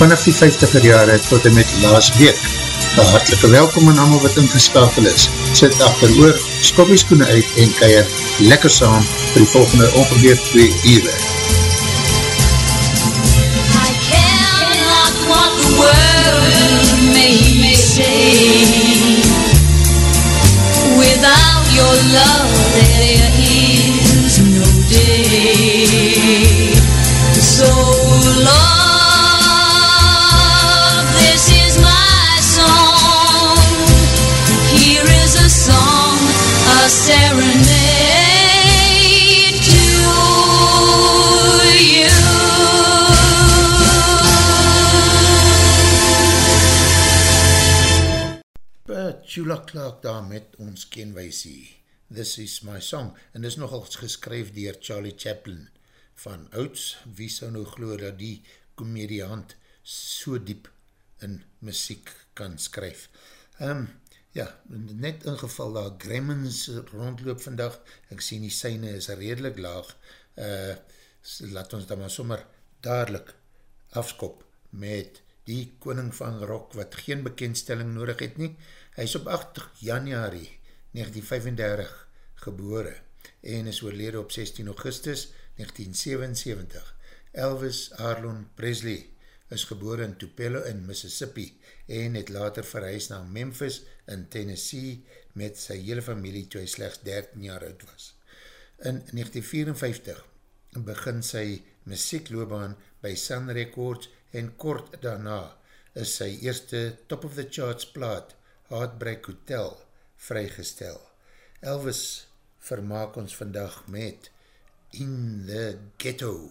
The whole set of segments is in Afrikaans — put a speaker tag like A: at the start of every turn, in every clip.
A: vanaf die 50er jare tot en met laas week. Een hartelike welkom aan allemaal wat ingeskakel is. Sit achter oor, skopieskoene uit en keier lekker saam vir die volgende ongeveer 2 uur.
B: Without your love,
A: Chula Clark daar met ons kenwijsie. This is my song. En dis nogal geskryf dier Charlie Chaplin van Ouds. Wie sou nou glo dat die komediant so diep in muziek kan skryf. Um, ja, net ingeval daar Gremlins rondloop vandag. Ek sien die syne is redelijk laag. Uh, laat ons dan maar sommer dadelijk afskop met die koning van rock wat geen bekendstelling nodig het nie. Hy is op 8 januari 1935 gebore en is oorlede op 16 augustus 1977. Elvis Arlon Presley is gebore in Tupelo in Mississippi en het later verhuis na Memphis in Tennessee met sy hele familie toe hy slechts 13 jaar oud was. In 1954 begin sy muziekloobaan by Sun Records en kort daarna is sy eerste top of the charts plaat Heartbreak Hotel vrygestel. Elvis vermaak ons vandag met In the Ghetto.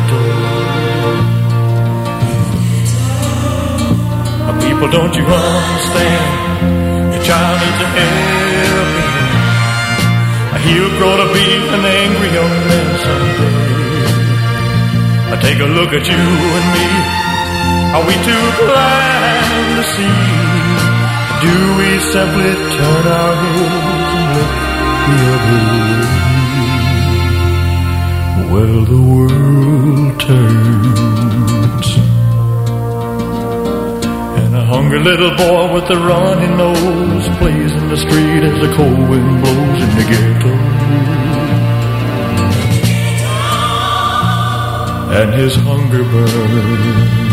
C: People, don't you understand? Your child needs a helping. He'll grow to be an angry young man someday. Uh, Take a look at you and me. Are we too blind to see? Do we simply turn our heads and look the other way? Well, the world turns. A hungry little boy with a runny nose plays in the street as the cold wind blows in the ghetto. And his hunger burns.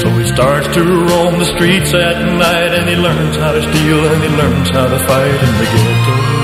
C: So he starts to roam the streets at night and he learns how to steal and he learns how to fight in the ghetto.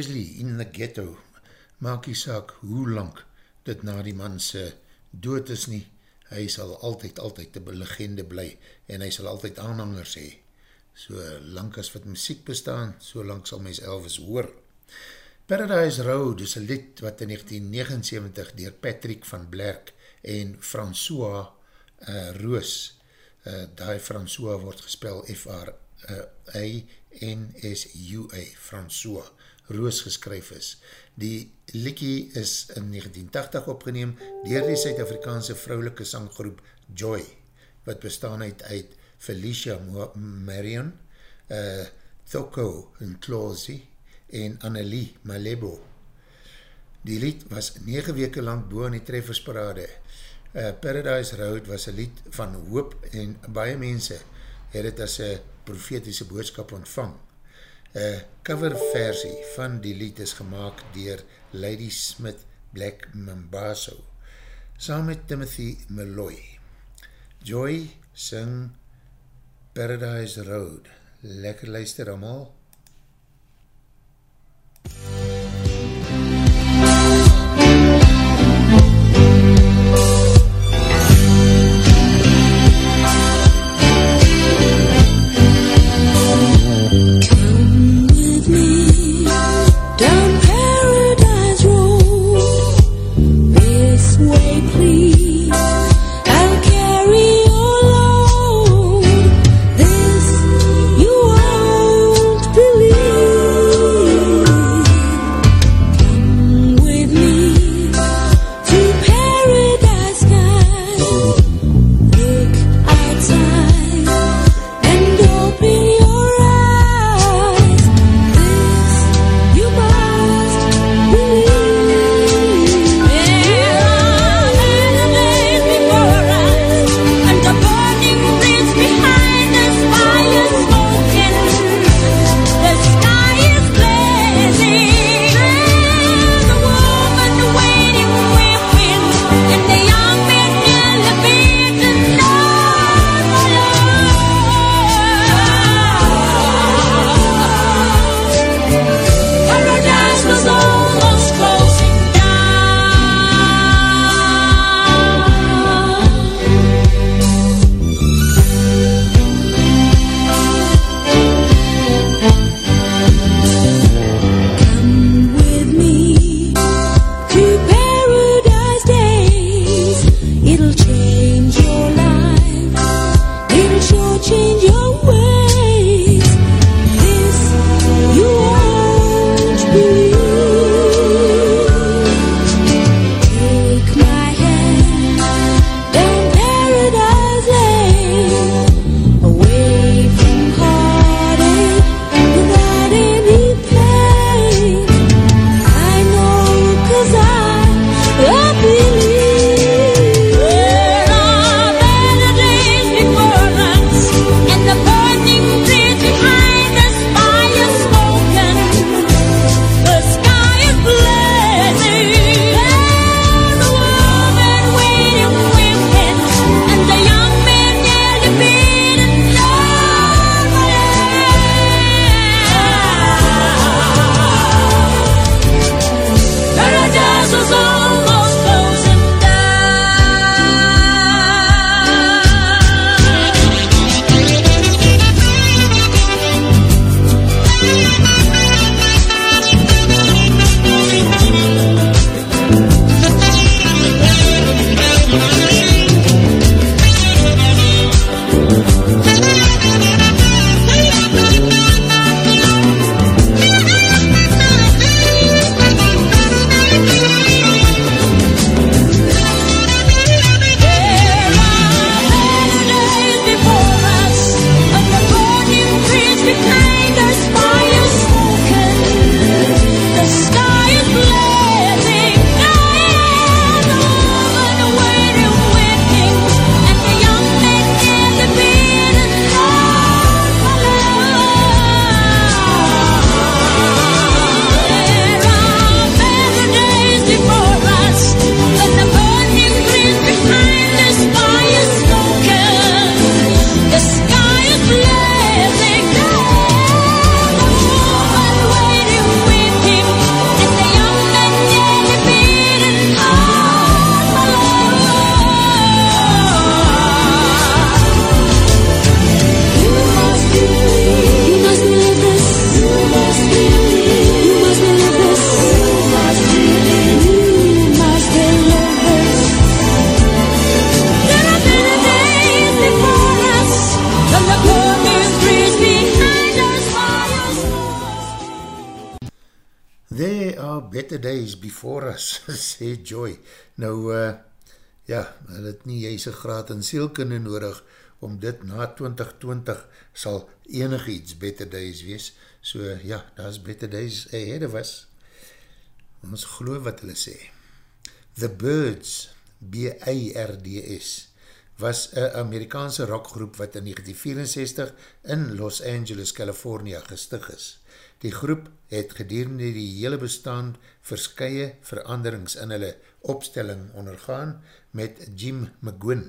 A: Presley in the ghetto maak die saak hoe lang dit na die man sy dood is nie, hy sal altyd, altyd een legende bly en hy sal altyd aanhangers hee. So lang as wat muziek bestaan, so lang sal mys Elvis hoor. Paradise Road is een lied wat in 1979 dier Patrick van Blerk en François uh, Roos, uh, die François word gespel F-R-A-N-S-U-A, François Roos geskryf is. Die Likkie is in 1980 opgeneem dier die Suid-Afrikaanse vrouwelike sanggroep Joy, wat bestaan uit, uit Felicia Marion, uh, Thoko Nclosi en Annelie Malebo. Die lied was 9 weke lang boe in die treffersparade. Uh, Paradise Road was een lied van hoop en baie mense het het as een profetiese boodskap ontvang. Een cover versie van die lied is gemaakt dier Lady Smith Black Mambaso saam met Timothy Malloy. Joy sing Paradise Road. Lekker luister allemaal. There graad in sielkunde nodig, om dit na 2020 sal enig iets better days wees. So, ja, daar is better days ahead of us. Ons geloof wat hulle sê. The Birds, B-I-R-D-S, was een Amerikaanse rockgroep wat in 1964 in Los Angeles, California gestig is. Die groep het gedurende die hele bestaan verskye veranderings in hulle opstelling ondergaan met Jim McGuinn,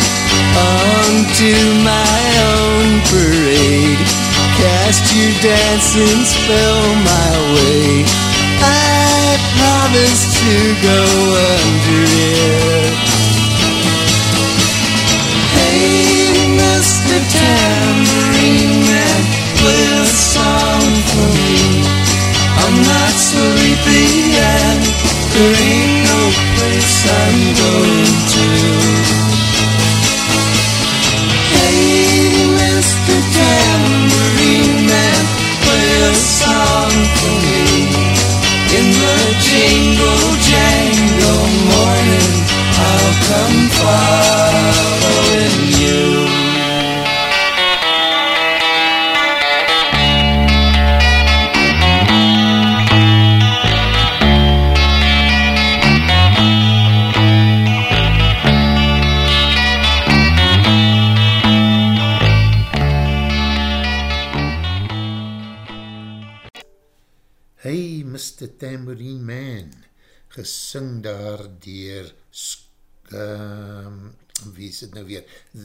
D: onto my own parade. Cast your dancing spell my way. I promise to go under it. Hey, Mr. Tambourine Man, play a song for me. I'm not sleepy and there ain't no place I'm going to. Jingle jangle morning I'll come following you
A: Tambourine Man gesing daar dier um, wie is het nou weer?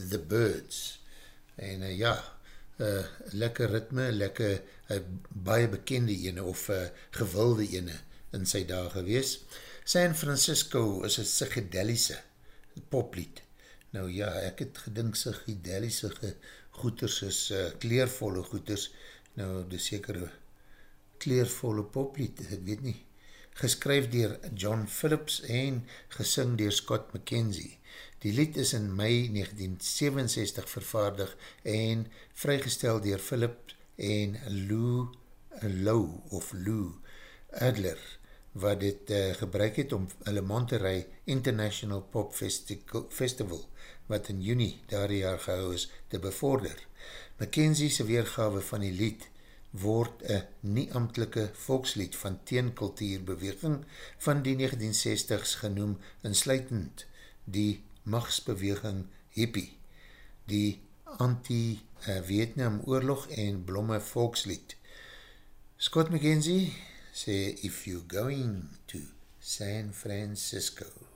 A: The Birds. En uh, ja uh, lekker ritme lekker uh, baie bekende ene of uh, gewilde ene in sy dag gewees. San Francisco is een psychedelische poplied. Nou ja ek het gedink psychedelische goeders is uh, kleervolle goeders nou die sekere kleervolle poplied, ek weet nie, geskryf dier John Phillips en gesing dier Scott McKenzie. Die lied is in mei 1967 vervaardig en vrygestel dier Phillips en Lou, Lou of Lou Adler, wat dit uh, gebruik het om hulle Monterey International Pop Festival, wat in juni daar jaar gehou is, te bevorder. McKenzie's weergawe van die lied word een nie-amtelike volkslied van teenkultuurbeweging van die 1960s genoem insluitend die machtsbeweging hippie, die anti-Vietnam oorlog en blomme volkslied. Scott McKenzie sê, if you're going to San Francisco,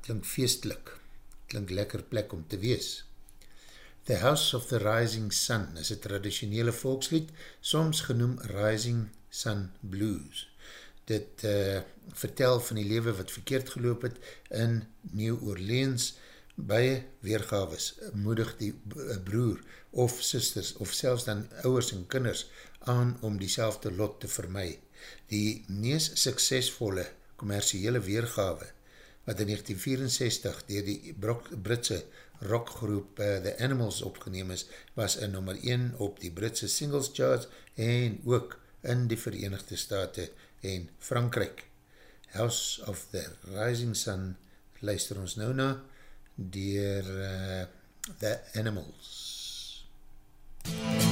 A: klink feestlik, klink lekker plek om te wees. The House of the Rising Sun is een traditionele volkslied, soms genoem Rising Sun Blues. Dit uh, vertel van die lewe wat verkeerd geloop het in New Orleans, baie weergaves, moedig die eh, broer of sisters, of selfs dan ouwers en kinders aan om die lot te vermy. Die mees suksesvolle commerciële weergawe, wat in 1964 dier die Britse rockgroep uh, The Animals opgeneem is, was in nummer 1 op die Britse singles charts en ook in die Verenigde Staten en Frankrijk. House of the Rising Sun luister ons nou na dier uh, The Animals. MUZIEK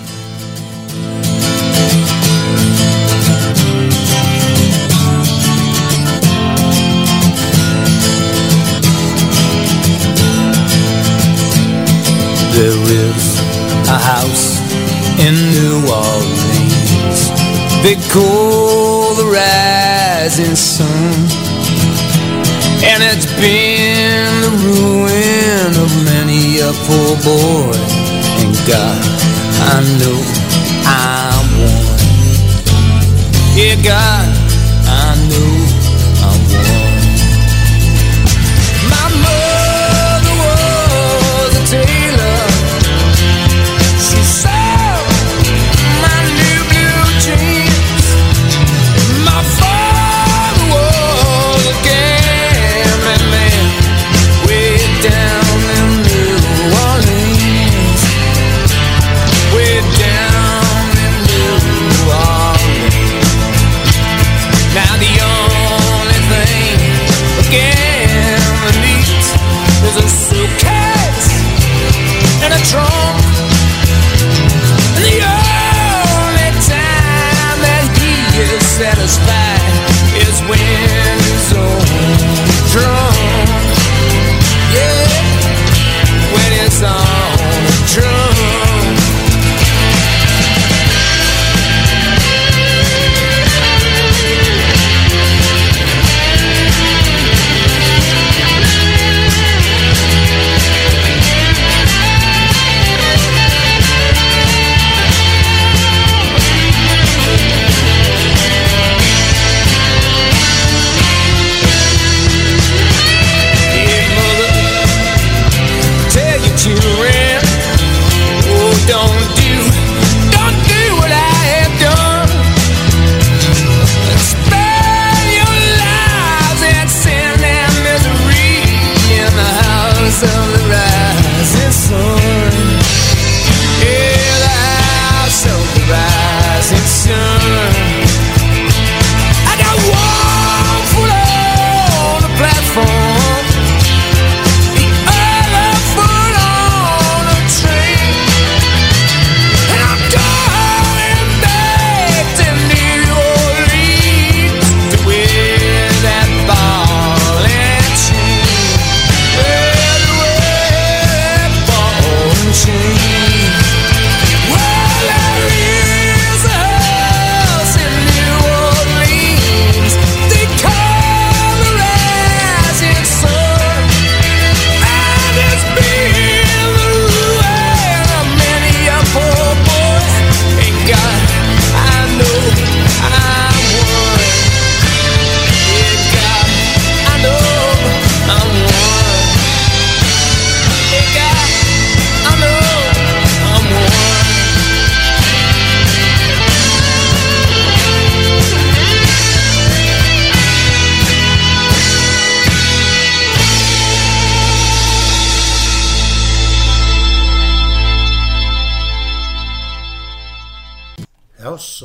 E: They call the rising sun. And it's been the ruin of many a poor boy. And God, I know I'm one. Yeah, God,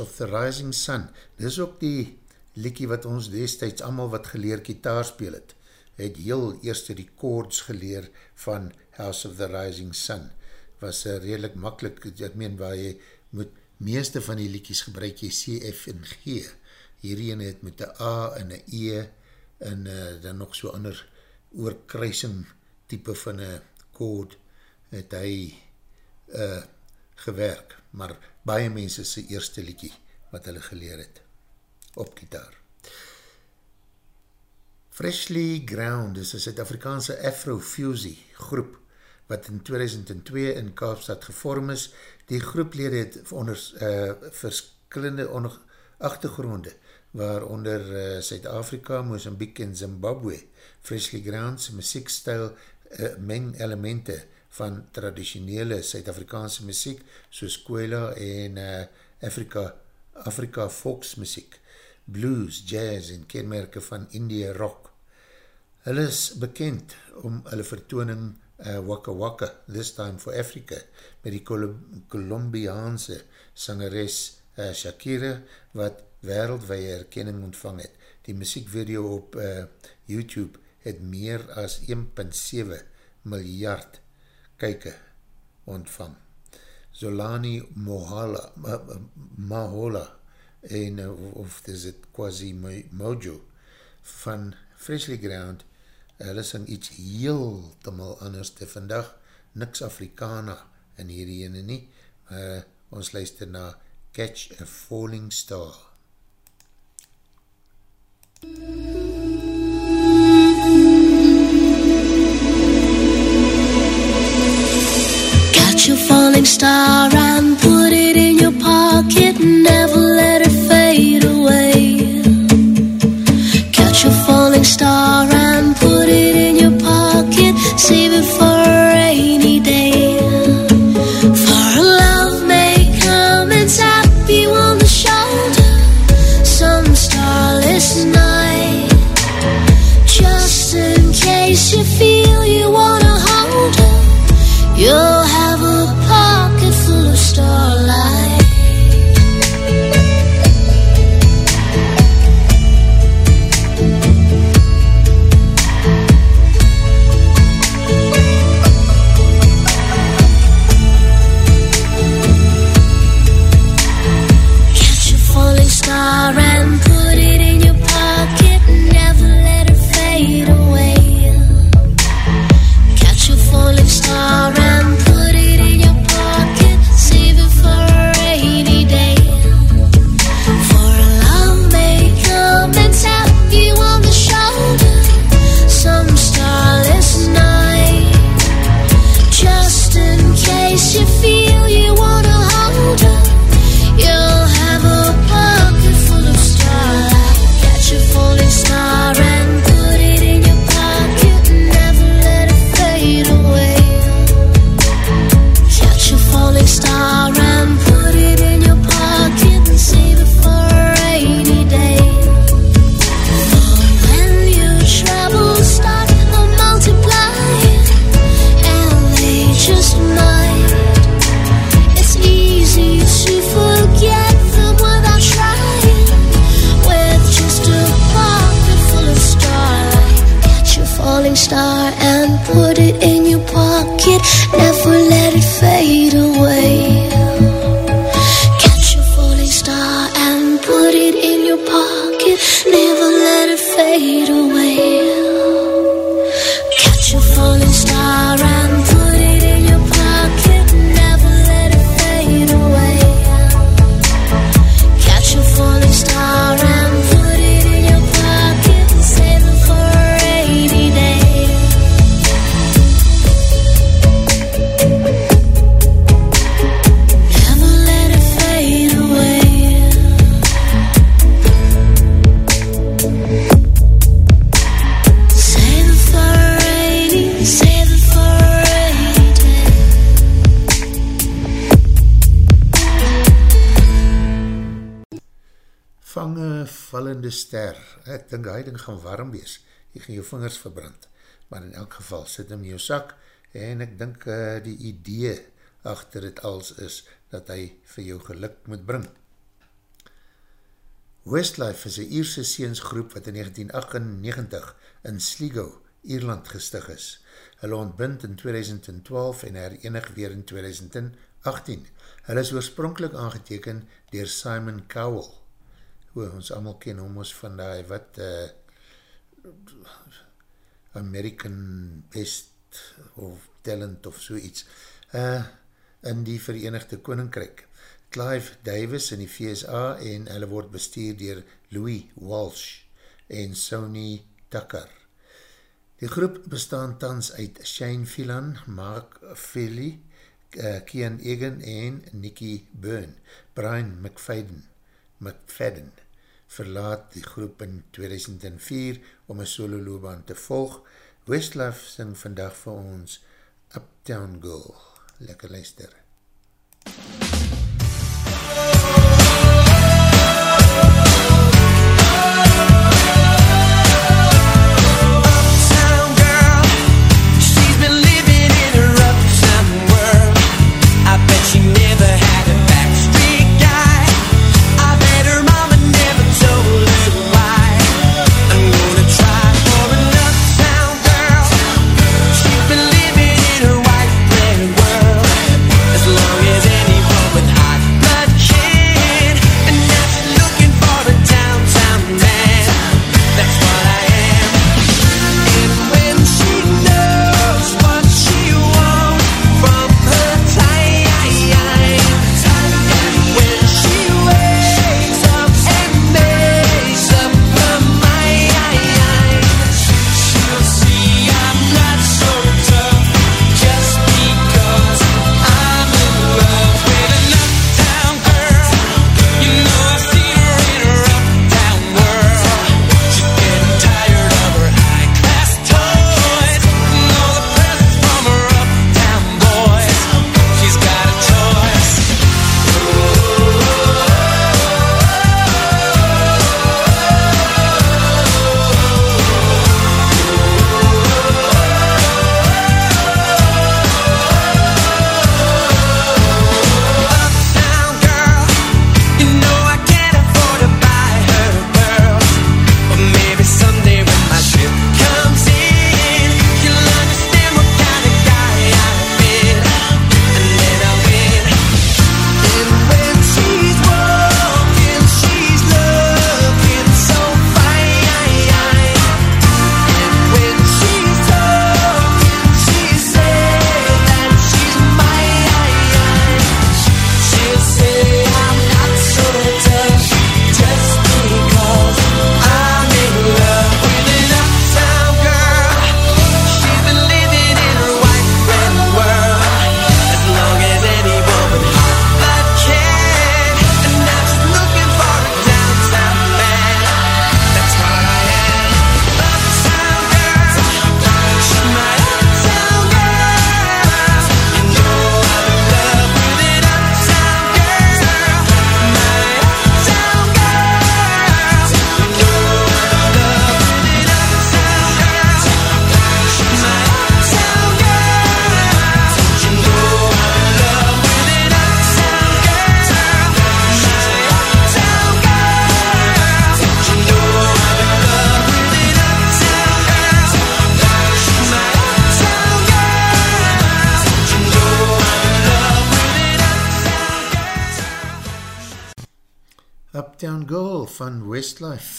A: of the Rising Sun, dis ook die liekie wat ons destijds allemaal wat geleer kitaar speel het, het heel eerste die chords geleer van House of the Rising Sun. Was uh, redelijk makkelijk, ek meen waar jy moet meeste van die liekies gebruik jy C, F en G. Hierheen het met die A en die E en uh, dan nog so ander oorkruising type van een chord het hy uh, gewerk, maar baie mense sy eerste liekie wat hulle geleer het op gitaar. Freshly Ground is een Suid-Afrikaanse Afro-Fusie groep wat in 2002 in Kaapstad gevorm is. Die groeplede het onder uh, verskillende onder achtergronde waaronder uh, Suid-Afrika, Mozambique en Zimbabwe. Freshly Ground's muziekstijl uh, meng elemente van traditionele Suid-Afrikaanse muziek soos Kwela en uh, Afrika, Afrika volksmuziek blues, jazz en kenmerke van India rock. Hulle is bekend om hulle vertooning uh, Waka Waka, This Time for Africa, met die Colombiaanse sangeres uh, Shakira, wat wereldwee erkenning ontvang het. Die muziekvideo op uh, YouTube het meer as 1.7 miljard kyke ontvang. Zolani Mohala, Mahola, en of is het Quasi Mojo van Freshly Ground hulle sing iets heel te mal anders te vandag, niks Afrikana in hierdie ene nie uh, ons luister na Catch a Falling Star
F: Catch a falling star and put it in your pocket, never let it fade away. Catch a falling star and put it in your pocket, save it for
A: wees. Jy gaan jou vingers verbrand. Maar in elk geval sit hem in jou sak en ek dink uh, die idee achter het als is dat hy vir jou geluk moet bring.
G: Westlife is een Ierse seensgroep wat in 1998 in Sligo, Ierland gestig is. Hulle ontbind in 2012 en herenig weer in 2018. Hulle is oorspronkelijk aangeteken dier Simon Cowell. Hoe ons allemaal ken om ons van die wat uh, American Best of Talent of so iets uh, in die Verenigde Koninkryk. Clive Davis in die VSA en hulle word bestuur dier Louis Walsh en Sony Tucker. Die groep bestaan tans uit Shane Phelan, Mark Philly, uh, Kian Egan en Nicky Byrne. Brian McFadden, McFadden verlaat die groep in 2004 om een solo loopbaan te volg. Westlife sing vandag vir ons Uptown Girl. Lekker luister. Westlife,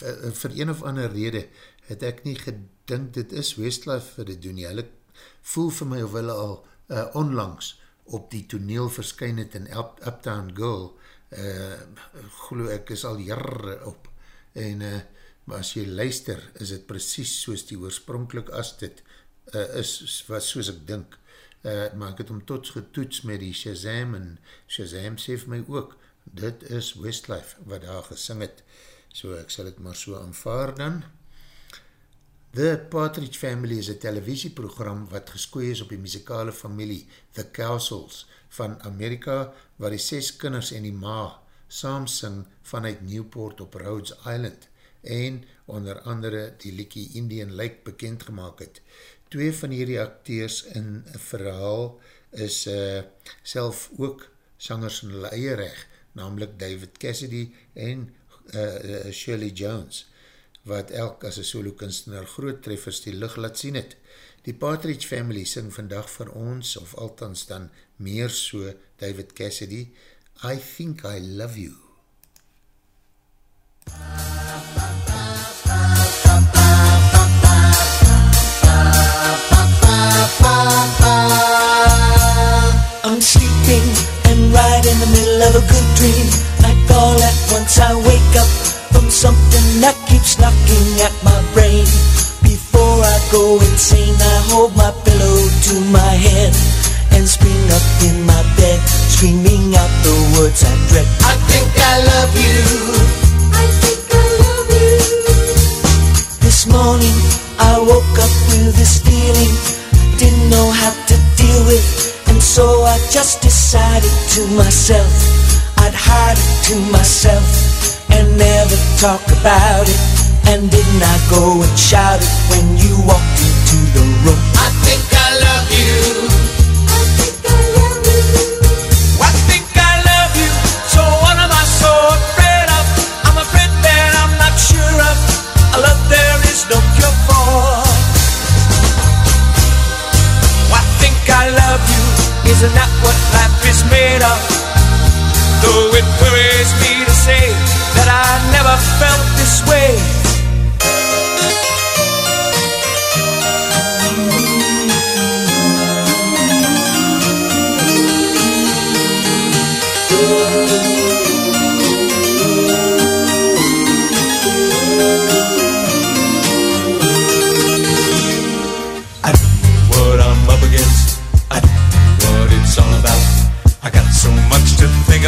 G: vir een of ander rede, het ek nie gedink dit is Westlife vir dit doen nie. Hulle voel vir my of hulle al uh, onlangs op die toneel verskyn het in Up, Uptown Girl, uh, geloof ek is al jare op, en uh, maar as jy luister, is het precies soos die oorspronkelijk as dit uh, is, was soos ek dink, uh, maar ek het om tot getoets met die Shazam, en Shazam sê vir my ook, dit is Westlife wat daar gesing het, so ek sal het maar so aanvaar dan. The Partridge Family is een televisieprogram wat geskooi is op die muzikale familie The Castles van Amerika, waar die ses kinders en die ma saam sing vanuit Newport op Rhodes Island en onder andere die Likie Indian Lake bekend gemaakt het. Twee van hierdie acteurs in verhaal is uh, self ook sangers in hulle eie recht, namelijk David Cassidy en
A: uh, Shirley Jones, wat elk as een solo kunstenaar groot treffers die licht laat sien het. Die Partridge Family sing vandag vir ons, of althans dan meer so, David Cassidy, I Think I Love You.
G: I'm sleeping and right in the middle of a good dream. All at once I wake up from something that keeps knocking at my brain. Before I go insane, I hold my pillow to my head and spring up in my bed, screaming out the words I dread. I think I love you. I think I love you. This morning I woke up with this feeling didn't know how to deal with, and so I just decided to myself I'd hide it to myself and never talk about it. And didn't I go and shout it when you walked into the room? I think I love you. I think I love you. I think I love you. So what am I so afraid of? I'm afraid that I'm not sure of a love there is no cure for. I think I love you. Isn't that what life is made of? Though it worries me to say that I never felt this way.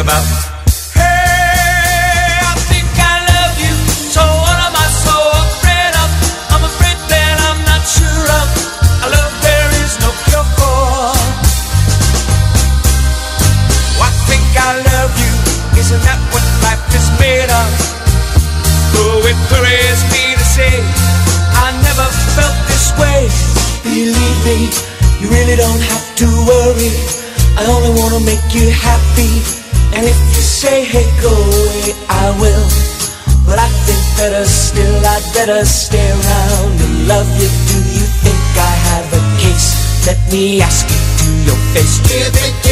E: About.
G: Hey, I think I love you. So afraid? I'm afraid that I'm not sure of a love there is no cure for. I think I love you. Isn't that what life is made of? It me to say I never felt this way. Believe me, you really don't have to worry. I only wanna make you happy. Say, hey, go away, I will. But I think better still, I'd better stay around and love you. Do you think I have a case? Let me ask you to your face. Do you think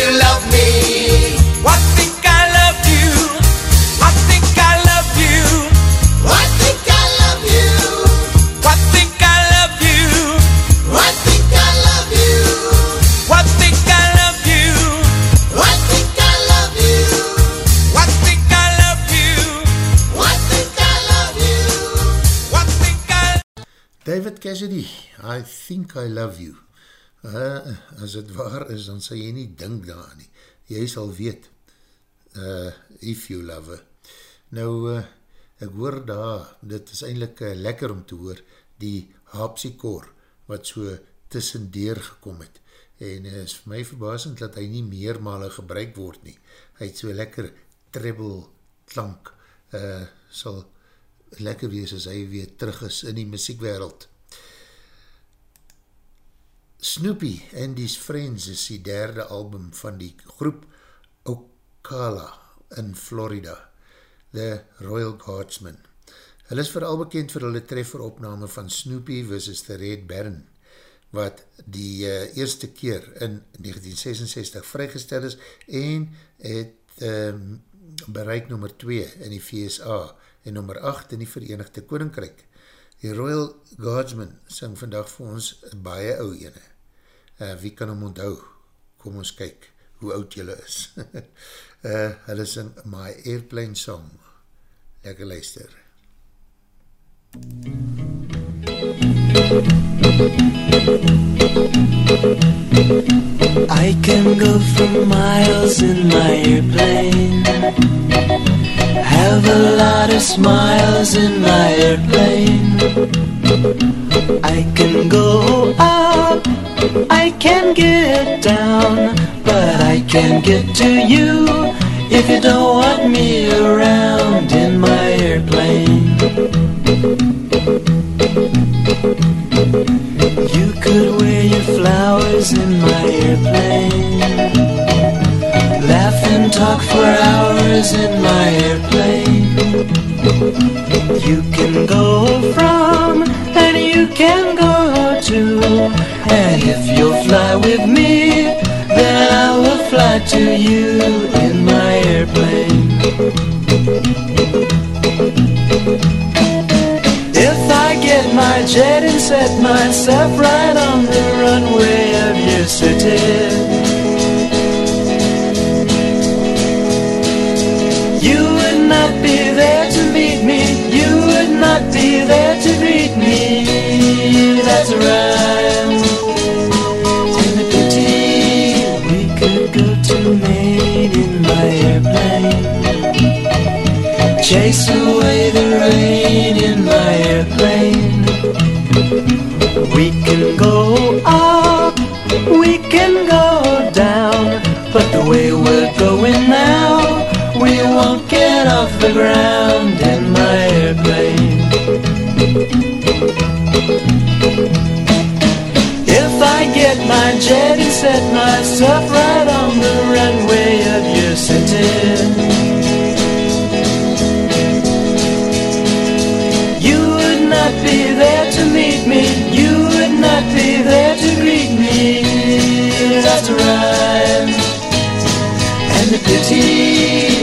A: David Cassidy, I Think I Love You. Uh, as het waar is, dan sal jy nie dink daar nie. Jy sal weet, uh, if you love her. Nou, uh, ek hoor daar, dit is eindelijk uh, lekker om te hoor, die harpsichord, wat so tussendeer gekom het. En uh, is vir my verbasend dat hy nie meermale gebruik word nie. Hy het so lekker treble klank, uh, sal lekker wees as hy weer terug is in die muziekwereld. Snoopy and His Friends is die derde album van die groep Ocala in Florida, The Royal Guardsmen. Hulle is vooral bekend vir hulle trefferopname van Snoopy vs. The Red Baron, wat die uh, eerste keer in 1966 vrygestel is en het um, bereik nummer 2 in die VSA en nummer 8 in die Verenigde Koninkryk. Die Royal Guardsmen sing vandag vir ons baie ou ene. Uh, wie kan hom onthou? Kom ons kyk hoe oud jylle is. uh, hulle sing My Airplane Song. Lekker luister.
G: I can go for miles in my airplane. Have a lot of smiles in my airplane. I can go up, I can get down, but I can't get to you if you don't want me around in my airplane. You could wear your flowers in my airplane. Laugh and talk for hours in my airplane.
D: You can go from and you can go And if you'll fly with me, then I will fly to you in my airplane. If I get my jet and set myself right on the runway of your city. You would not be there to meet me. You would not be there to greet me. That's right. And a pity we could go to Maine in my airplane. Chase away the rain in my airplane. We can go up, we can go down, but the way we're going now, we won't get off the ground in my airplane. If I get my jet and set myself right on the runway of your city. You would not be there to meet me. You would not be there to greet me. That's right. And the pity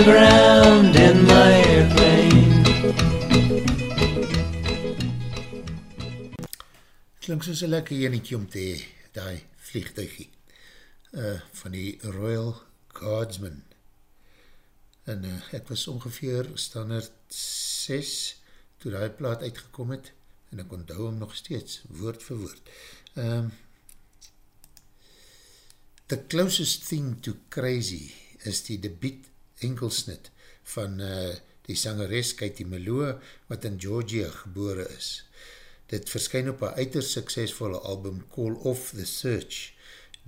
D: the ground in my airplane.
B: Klink soos een lekker enetje om te hee, die vliegtuigie, uh, van die Royal Guardsman. En uh, ek was ongeveer standaard 6, toe die plaat uitgekom het, en ek onthou hom nog steeds, woord vir woord. Um, the closest thing to crazy is die debiet enkelsnit van uh, die sangeres Katie Meloa, wat in Georgia gebore is. Dit verskyn op een uiterst suksesvolle album Call of the Search.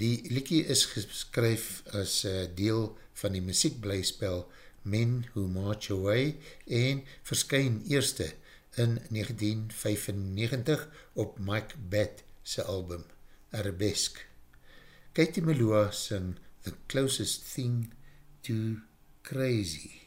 B: Die liekie is geskryf as uh, deel van die muziekblijspel Men Who March Away en verskyn eerste in 1995 op Mike Batt sy album Arabesque. Katie Meloa sing The Closest Thing to Crazy.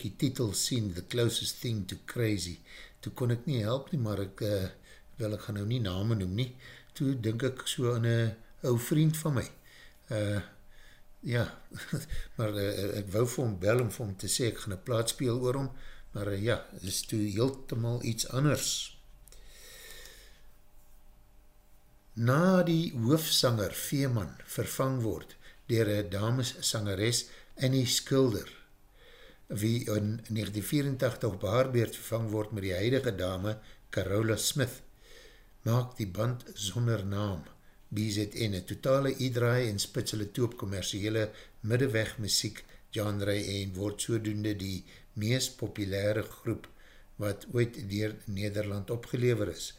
A: Ek die titel sien, The Closest Thing to Crazy, toe kon ek nie help nie, maar ek, uh, wel ek gaan nou nie name noem nie, toe dink ek so aan een ou vriend van my. Uh, ja, maar uh, ek wou vir hom bel om vir hom te sê, ek gaan een plaat speel oor hom, maar uh, ja, is toe heeltemal iets anders. Na die hoofsanger Veeman vervang word dier een damessangeres Annie Skilder, wie in 1984 op haar beurt vervang word met die huidige dame Carola Smith, maak die band sonder naam BZN een totale idraai en spits hulle toe op commerciele middeweg muziek genre en word sodoende die meest populaire groep wat ooit dier Nederland opgelever is.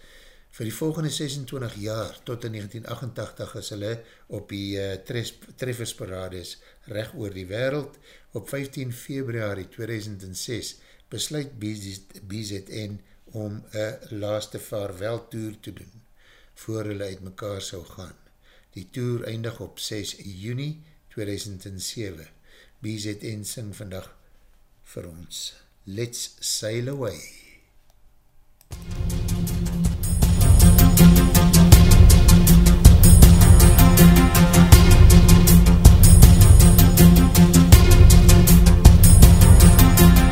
A: Vir die volgende 26 jaar tot in 1988 is hulle op die uh, treffersparades recht oor die wereld. Op 15 februari 2006 besluit BZN om een laaste vaarwel tour te doen voor hulle uit mekaar sal gaan. Die tour eindig op 6 juni 2007. BZN sing vandag vir ons. Let's sail away.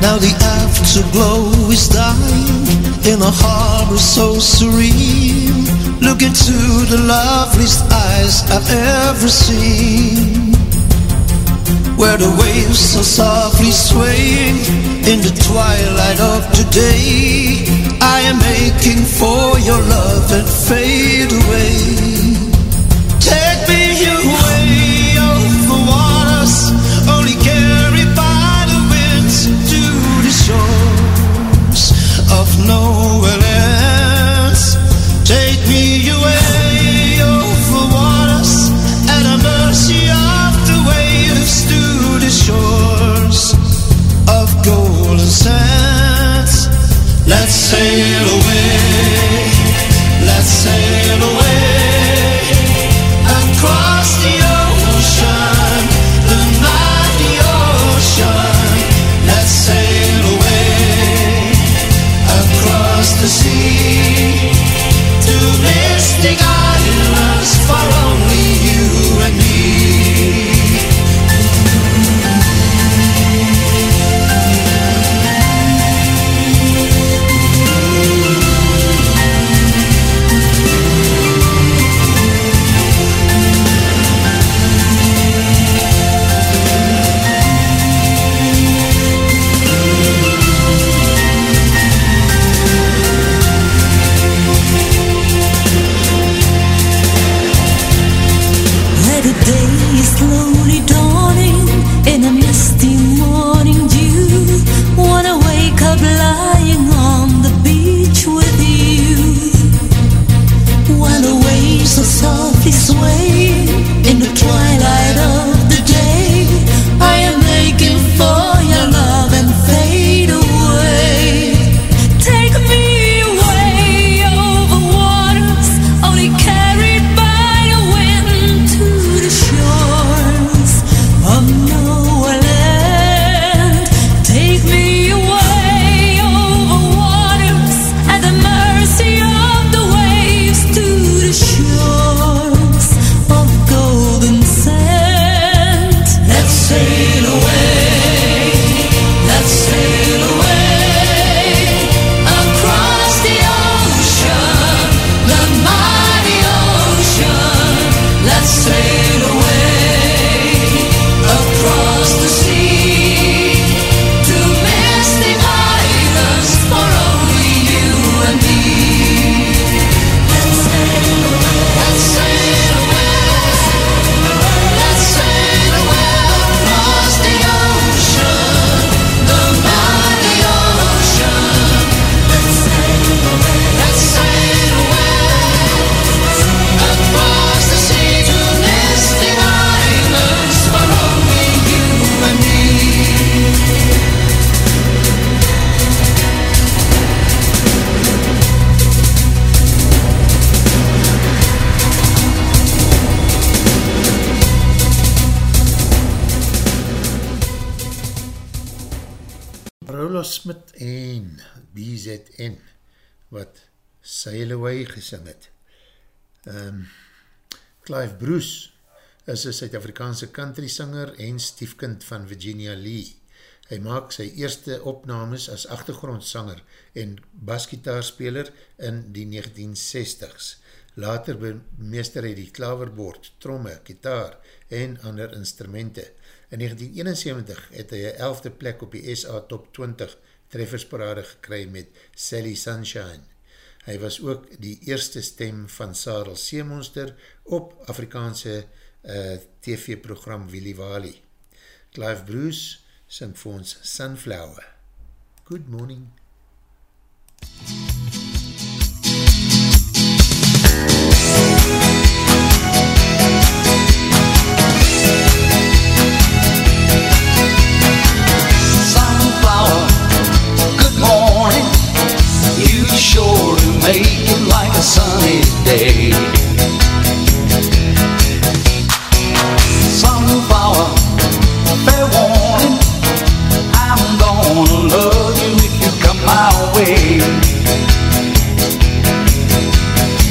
H: Now the afterglow is dying in a harbor so serene. Look into the loveliest eyes I've ever seen. Where the waves are softly swaying in the twilight of today. I am aching for your love and fade away. Sail away. Away
A: gesing het. Um, Clive Bruce is een Suid-Afrikaanse country singer en stiefkind van Virginia Lee. Hy maak sy eerste opnames as achtergrondsanger en basgitaarspeler in die 1960s. Later bemeester hy die klaverbord, tromme, gitaar en ander instrumente. In 1971 het hy een elfde plek op die SA Top 20 treffersparade gekry met Sally Sunshine. Hy was ook die eerste stem van Sarel Seemonster op Afrikaanse uh, TV-program Willy Wally. Clive Bruce sing vir ons Sunflower. Good morning.
G: Sunflower, make it like a sunny day. Sunflower, fair warning. I'm gonna love you if you come my way.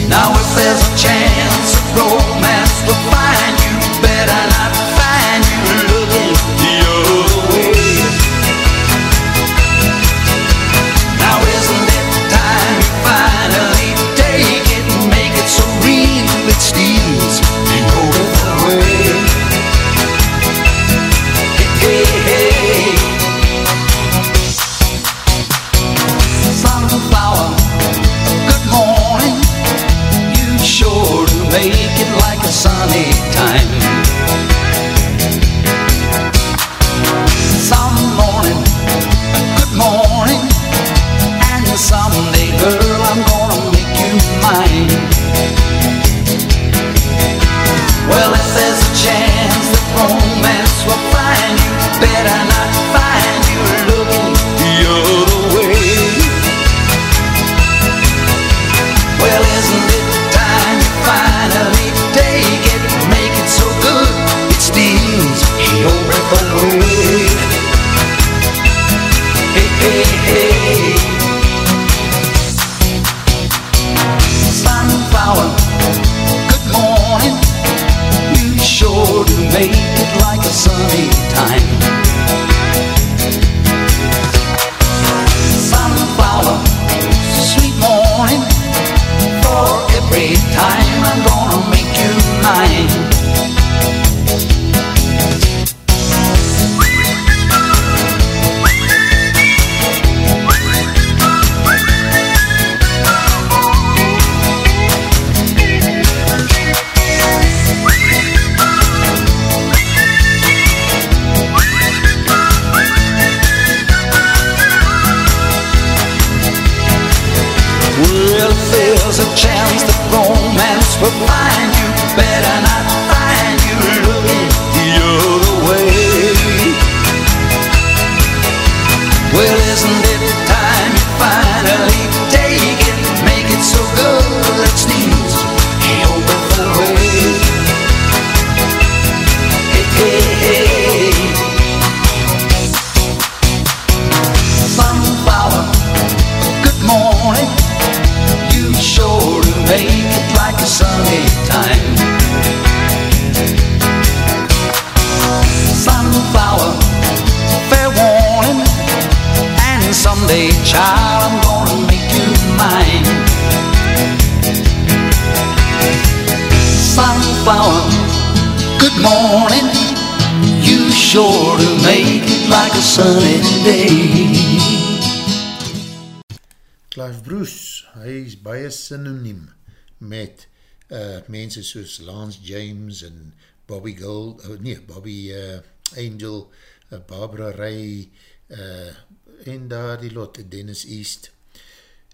G: Now if there's a chance of romance we'll find
A: James en Bobby Gold, oh nee, Bobby uh, Angel, uh, Barbara Ray, uh, en daar die lot, Dennis East.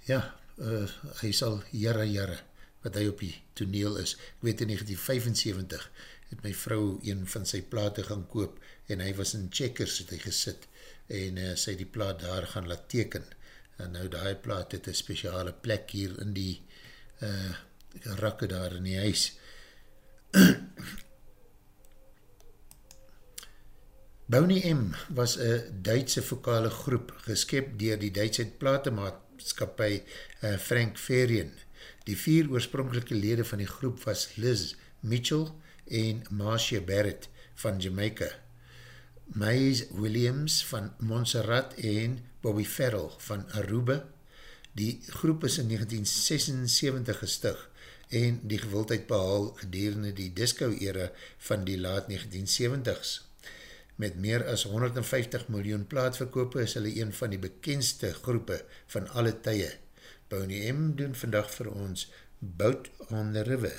A: Ja, uh, hy is al jare jare wat hy op die toneel is. Ek weet in 1975 het my vrou een van sy plate gaan koop en hy was in Checkers het hy gesit en uh, sy die plaat daar gaan laat teken en nou die plaat het een speciale plek hier in die uh, rakke daar in die huis Boney M was een Duitse vokale groep geskep dier die Duitse platemaatskapie uh, Frank Ferien. Die vier oorspronkelike lede van die groep was Liz Mitchell en Marcia Barrett van Jamaica, Mays Williams van Montserrat en Bobby Farrell van Aruba. Die groep is in 1976 gestig en die gewildheid behaal gedurende die disco-era van die laat 1970s. Met meer as 150 miljoen plaatverkoop is hulle een van die bekendste groepe van alle tye. Boney M doen vandag vir ons Boat on the River.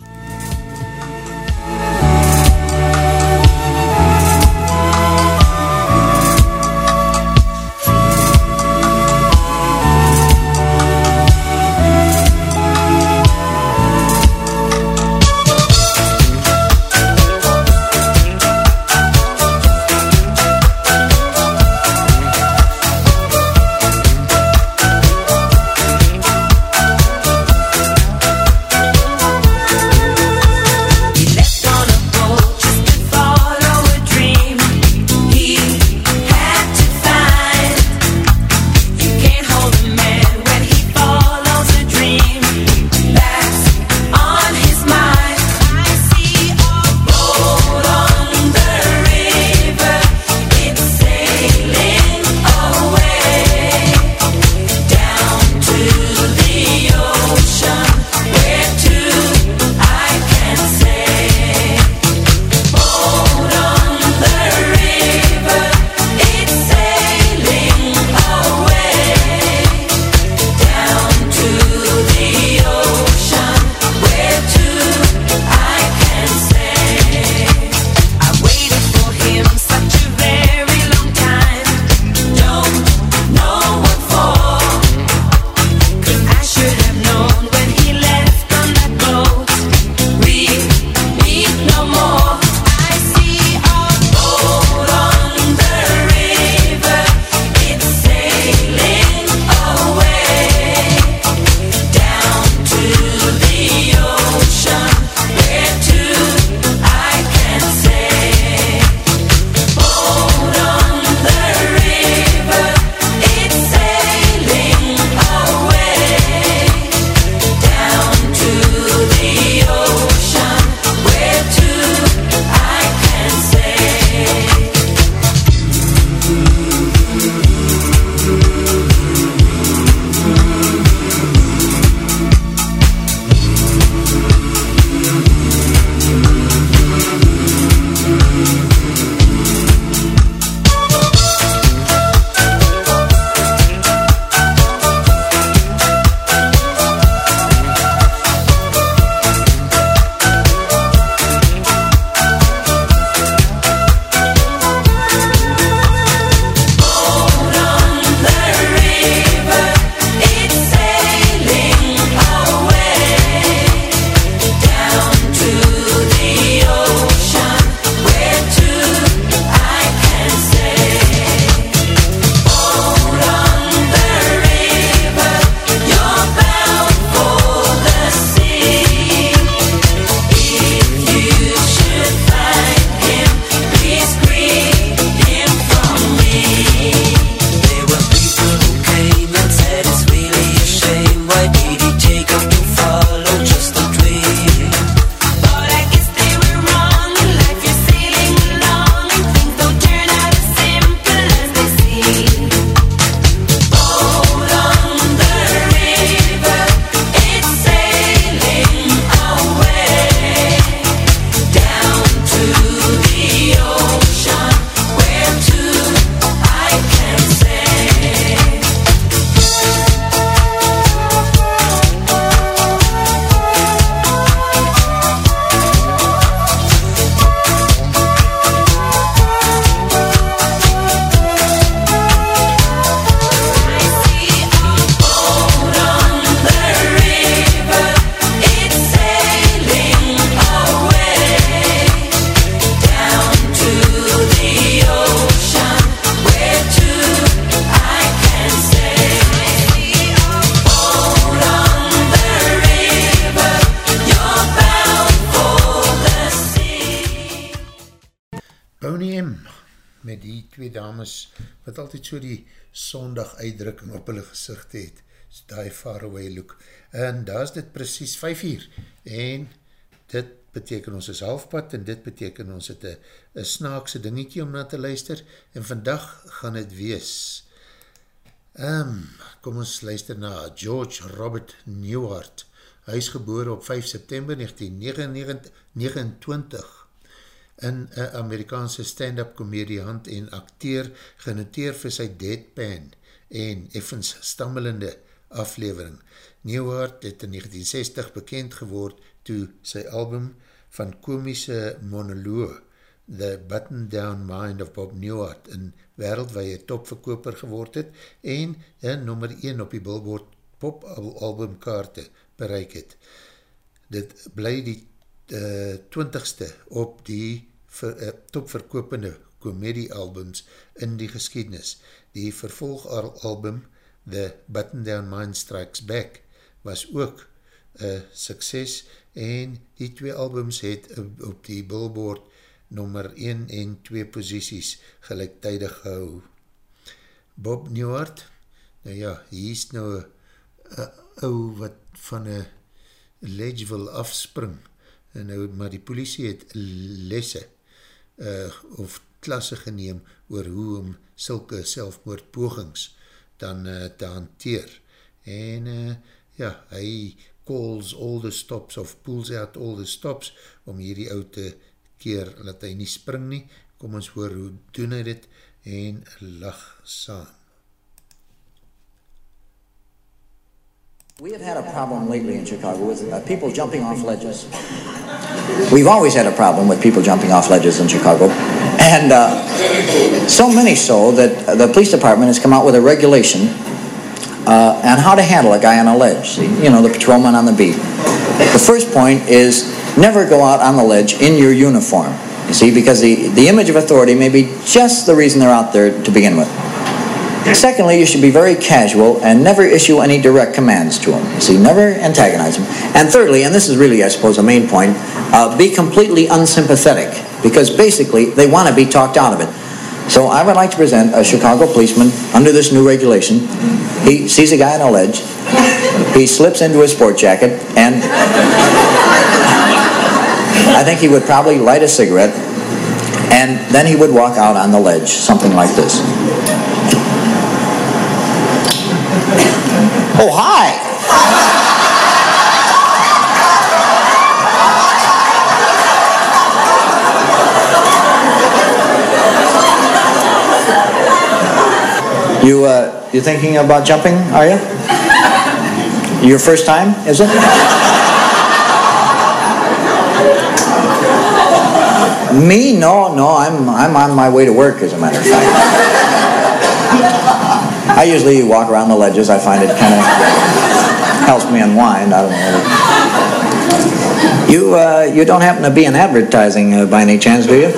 A: die sondag uitdrukking op hulle gezicht het, die faraway look. En daar is dit precies 5 uur en dit beteken ons is halfpad en dit beteken ons het een snaakse dingetje om na te luister en vandag gaan het wees. Um, kom ons luister na George Robert Newhart. Hy is geboor op 5 september 1929 in een Amerikaanse stand-up komediehand en acteer genoteer vir sy deadpan en effens stammelende aflevering. Newhart het in 1960 bekend geword toe sy album van komische monoloog The Button Down Mind of Bob Newhart in wereldwaie topverkoper geword het en een nummer 1 op die billboard pop albumkaarte bereik het. Dit bly die uh, eh, 20ste op die ver, uh, topverkopende komediealbums in die geschiedenis. Die vervolgalbum The Button Down Mind Strikes Back was ook een sukses en die twee albums het op die billboard nummer 1 en 2 posities gelijktijdig gehou. Bob Newhart, nou ja, hier is nou een ou wat van een ledge wil afspring, en nou, maar die politie het lesse uh, of klasse geneem oor hoe om sulke selfmoordpogings dan uh, te hanteer. En uh, ja, hy calls all the stops of pulls out all the stops om hierdie ou te keer dat hy nie spring nie. Kom ons hoor hoe doen hy dit en lach saam.
I: We have had a problem lately in Chicago with uh, people jumping off ledges. We've always had a problem with people jumping off ledges in Chicago. And uh, so many so that the police department has come out with a regulation uh, on how to handle a guy on a ledge. You know, the patrolman on the beat. The first point is never go out on the ledge in your uniform. You see, because the, the image of authority may be just the reason they're out there to begin with. Secondly, you should be very casual and never issue any direct commands to them. See, never antagonize them. And thirdly, and this is really, I suppose, a main point, uh, be completely unsympathetic because basically they want to be talked out of it. So I would like to present a Chicago policeman under this new regulation. He sees a guy on a ledge. He slips into his sport jacket and I think he would probably light a cigarette and then he would walk out on the ledge, something like this. Oh, hi. You uh, you thinking about jumping? Are you? Your first time, is it? Me? No, no. I'm I'm on my way to work, as a matter of fact. I usually walk around the ledges. I find it kind of helps me unwind. I don't know. You uh, you don't happen to be in advertising uh, by any chance, do you?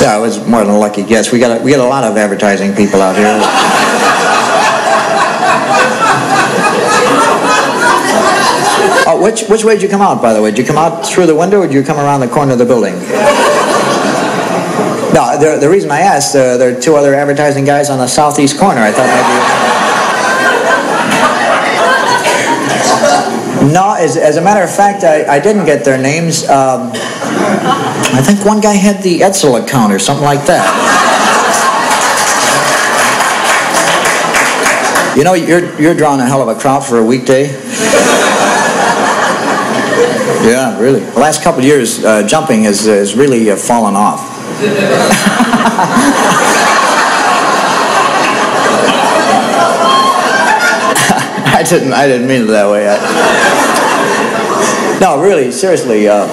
I: Yeah, it was more than a lucky guess. We got a, we got a lot of advertising people out here. Oh, which which way did you come out, by the way? Did you come out through the window, or did you come around the corner of the building? No, the, the reason I asked, uh, there are two other advertising guys on the southeast corner. I thought maybe. No, as, as a matter of fact, I, I didn't get their names. Um, I think one guy had the Edsel account or something like that. You know, you're, you're drawing a hell of a crowd for a weekday. Yeah, really. The last couple years, uh, jumping has, has really uh, fallen off. I didn't. I didn't mean it that way. I, no, really, seriously. Uh,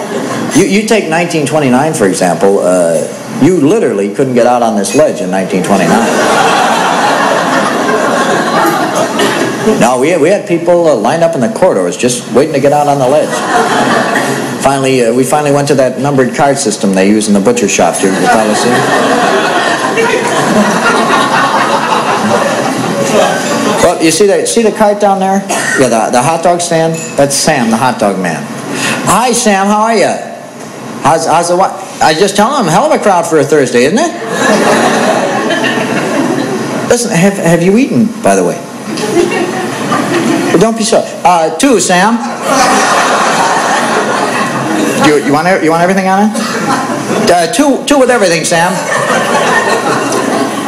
I: you, you take 1929 for example. Uh, you literally couldn't get out on this ledge in 1929. No, we had, we had people uh, lined up in the corridors just waiting to get out on the ledge. Finally, uh, we finally went to that numbered card system they use in the butcher shop. You fellas see? well, you see the see the cart down there? Yeah, the, the hot dog stand. That's Sam, the hot dog man. Hi, Sam. How are you? How's how's the what? I just tell them, hell of a crowd for a Thursday, isn't it? Listen, have, have you eaten, by the way? Well, don't be sorry. Uh, two, Sam. You, you, want, you want everything on it? Uh, two, two with everything, Sam.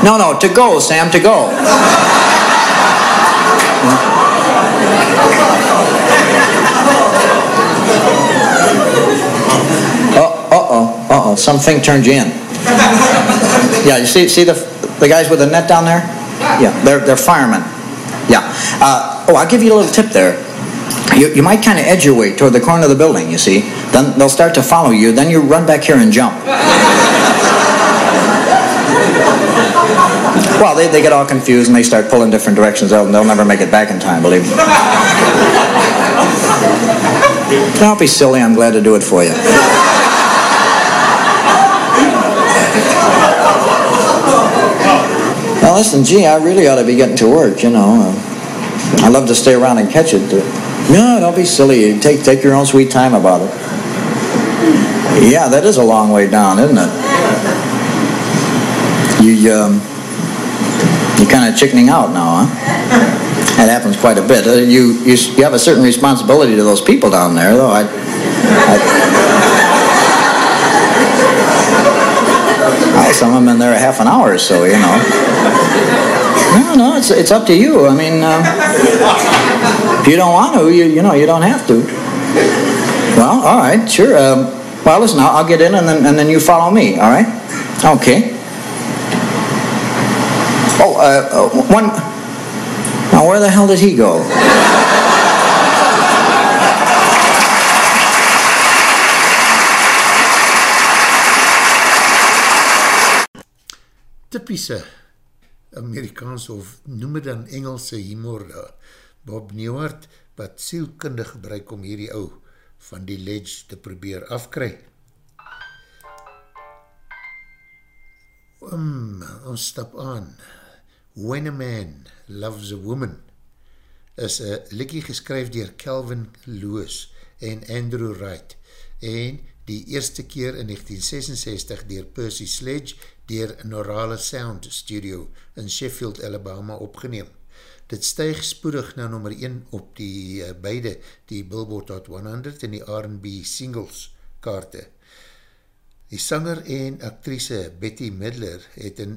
I: No, no, to go, Sam, to go. Oh, uh-oh, uh-oh, something turned you in. Yeah, you see, see the, the guys with the net down there? Yeah, they're, they're firemen. Yeah. Uh, oh, I'll give you a little tip there. You, you might kind of edge your way toward the corner of the building, you see. Then they'll start to follow you. Then you run back here and jump. Well, they, they get all confused and they start pulling different directions. They'll, they'll never make it back in time, believe me. Don't be silly. I'm glad to do it for you. Now, listen, gee, I really ought to be getting to work, you know. I love to stay around and catch it. No, don't be silly. Take, take your own sweet time about it. Yeah, that is a long way down, isn't it? You, um, you're kind of chickening out now, huh? That happens quite a bit. Uh, you, you, you have a certain responsibility to those people down there, though. I, I, some of them in there a half an hour or so, you know. No, no, it's, it's up to you. I mean, uh, if you don't want to, you, you know, you don't have to. Well, all right, sure. Um, well, listen, I'll, get in and then, and then you follow me, all right? Okay. Oh, uh, uh, one. Now, where the hell did he go?
A: Typische Amerikaans of noem het dan Engelse humor daar. Bob Newhart wat sielkundig gebruik om hierdie ou van die ledge te probeer afkry. Um, ons stap aan. When a Man Loves a Woman is een likkie geskryf dier Calvin Lewis en Andrew Wright en die eerste keer in 1966 dier Percy Sledge dier Norale Sound Studio in Sheffield, Alabama opgeneem. Dit stuig spoedig na nummer 1 op die uh, beide, die Billboard Hot 100 en die R&B singles kaarte. Die sanger en actrice Betty Midler het een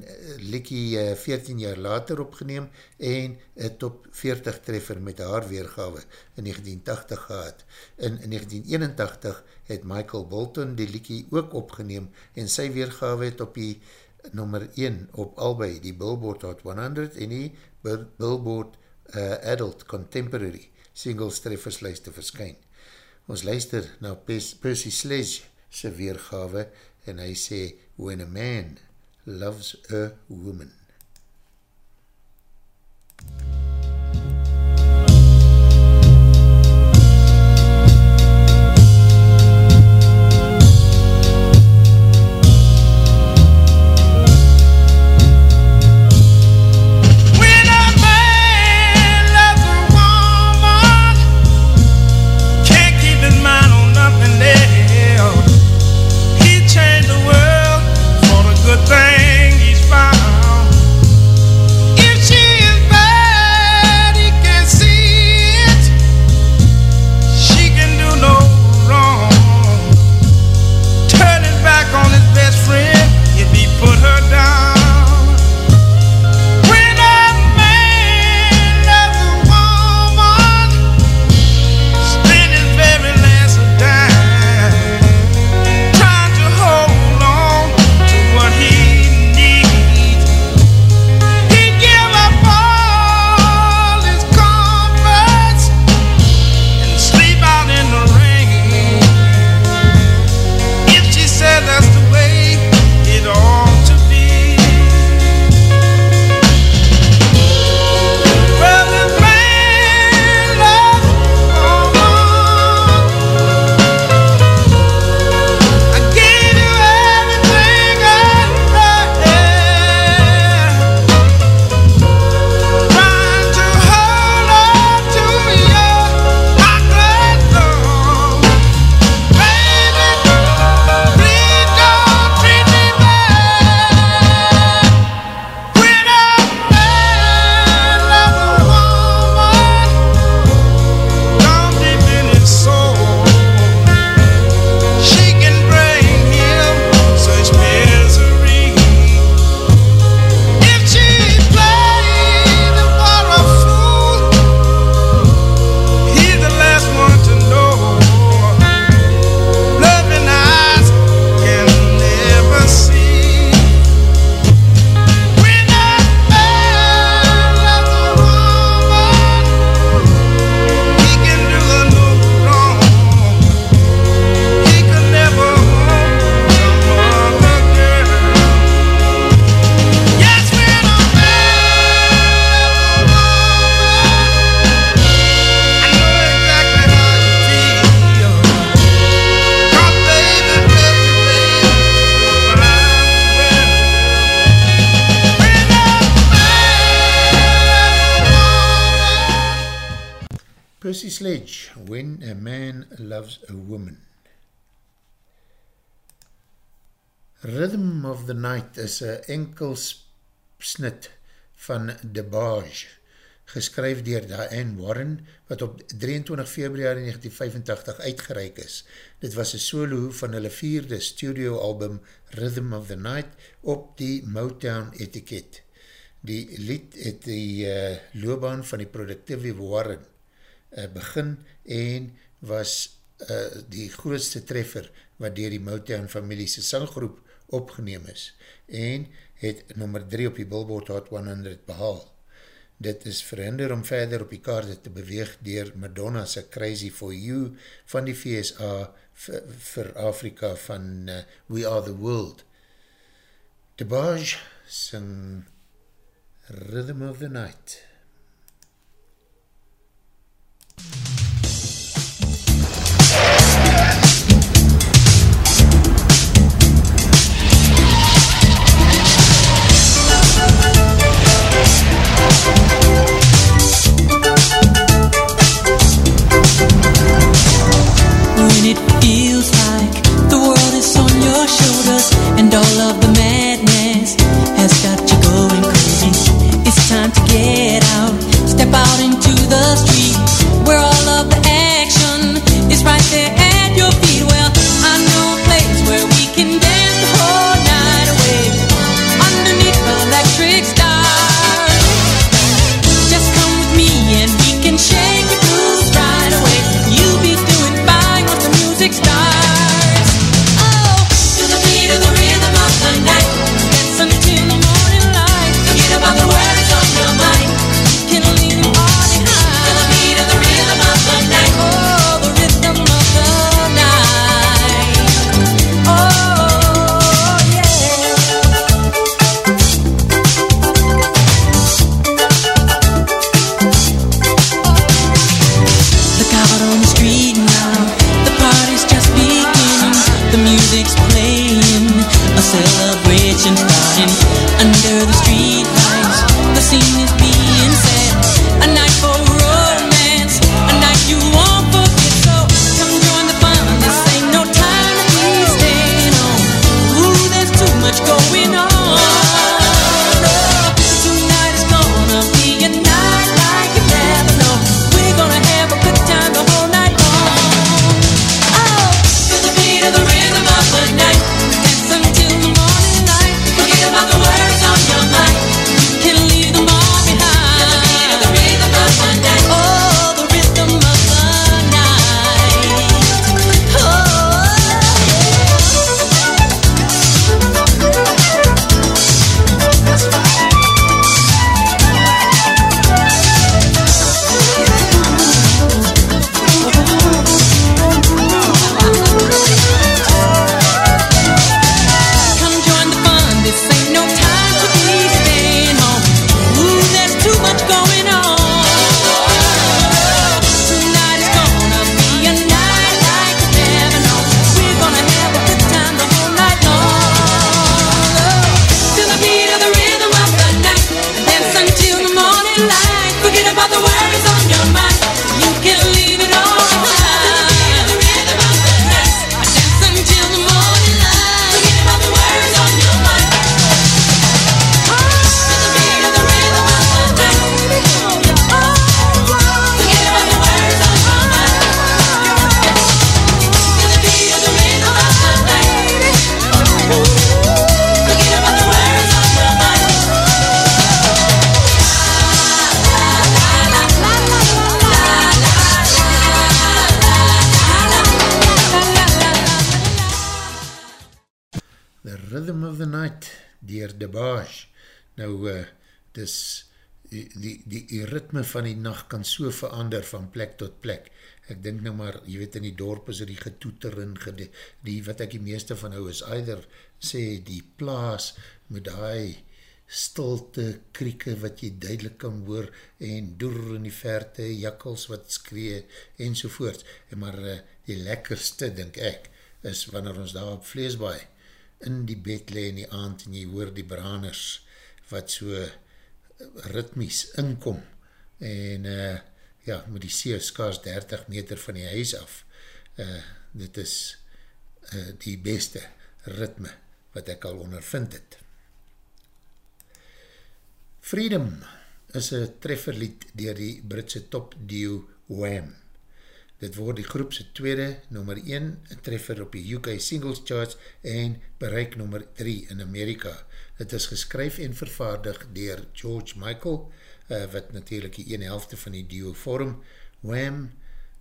A: likkie 14 jaar later opgeneem en een top 40 treffer met haar weergawe in 1980 gehad. In 1981 het Michael Bolton die likkie ook opgeneem en sy weergawe het op die nummer 1 op albei die Billboard Hot 100 en die Billboard uh, Adult Contemporary singles trefferslijste verskyn. Ons luister na Percy Sledge sy weergawe en hy sê, when a man loves a woman.
J: thing he's
A: Rhythm of the Night is een enkel snit van De Barge, geskryf dier Diane Warren, wat op 23 februari 1985 uitgereik is. Dit was een solo van hulle vierde studio album Rhythm of the Night op die Motown etiket. Die lied het die uh, loopbaan van die productieve Warren uh, begin en was uh, die grootste treffer wat dier die Motown familie sy sanggroep opgeneem is en het nummer 3 op die Billboard Hot 100 behaal. Dit is verhinder om verder op die kaarte te beweeg dier Madonna's Crazy For You van die VSA vir Afrika van uh, We Are The World. De Bage sing Rhythm of the Night.
J: Step out into the street where all of the
A: De Bage. Nou, uh, dis die, die, die, ritme van die nacht kan so verander van plek tot plek. Ek dink nou maar, jy weet in die dorp is er die getoeter en gede, die wat ek die meeste van hou is either sê die plaas met die stilte krieke wat jy duidelik kan hoor en doer in die verte, jakkels wat skree en sovoort. En maar uh, die lekkerste, denk ek, is wanneer ons daar op vleesbaai in die bed le in die aand en jy hoor die braners wat so ritmies inkom en uh, ja, met die see skaars 30 meter van die huis af. Uh, dit is uh, die beste ritme wat ek al ondervind het. Freedom is een trefferlied dier die Britse top duo Wham. Dit word die groepse tweede, nummer 1, treffer op die UK Singles Charts en bereik nummer 3 in Amerika. Dit is geskryf en vervaardig dier George Michael, uh, wat natuurlijk die ene helfte van die duo vorm, Wham,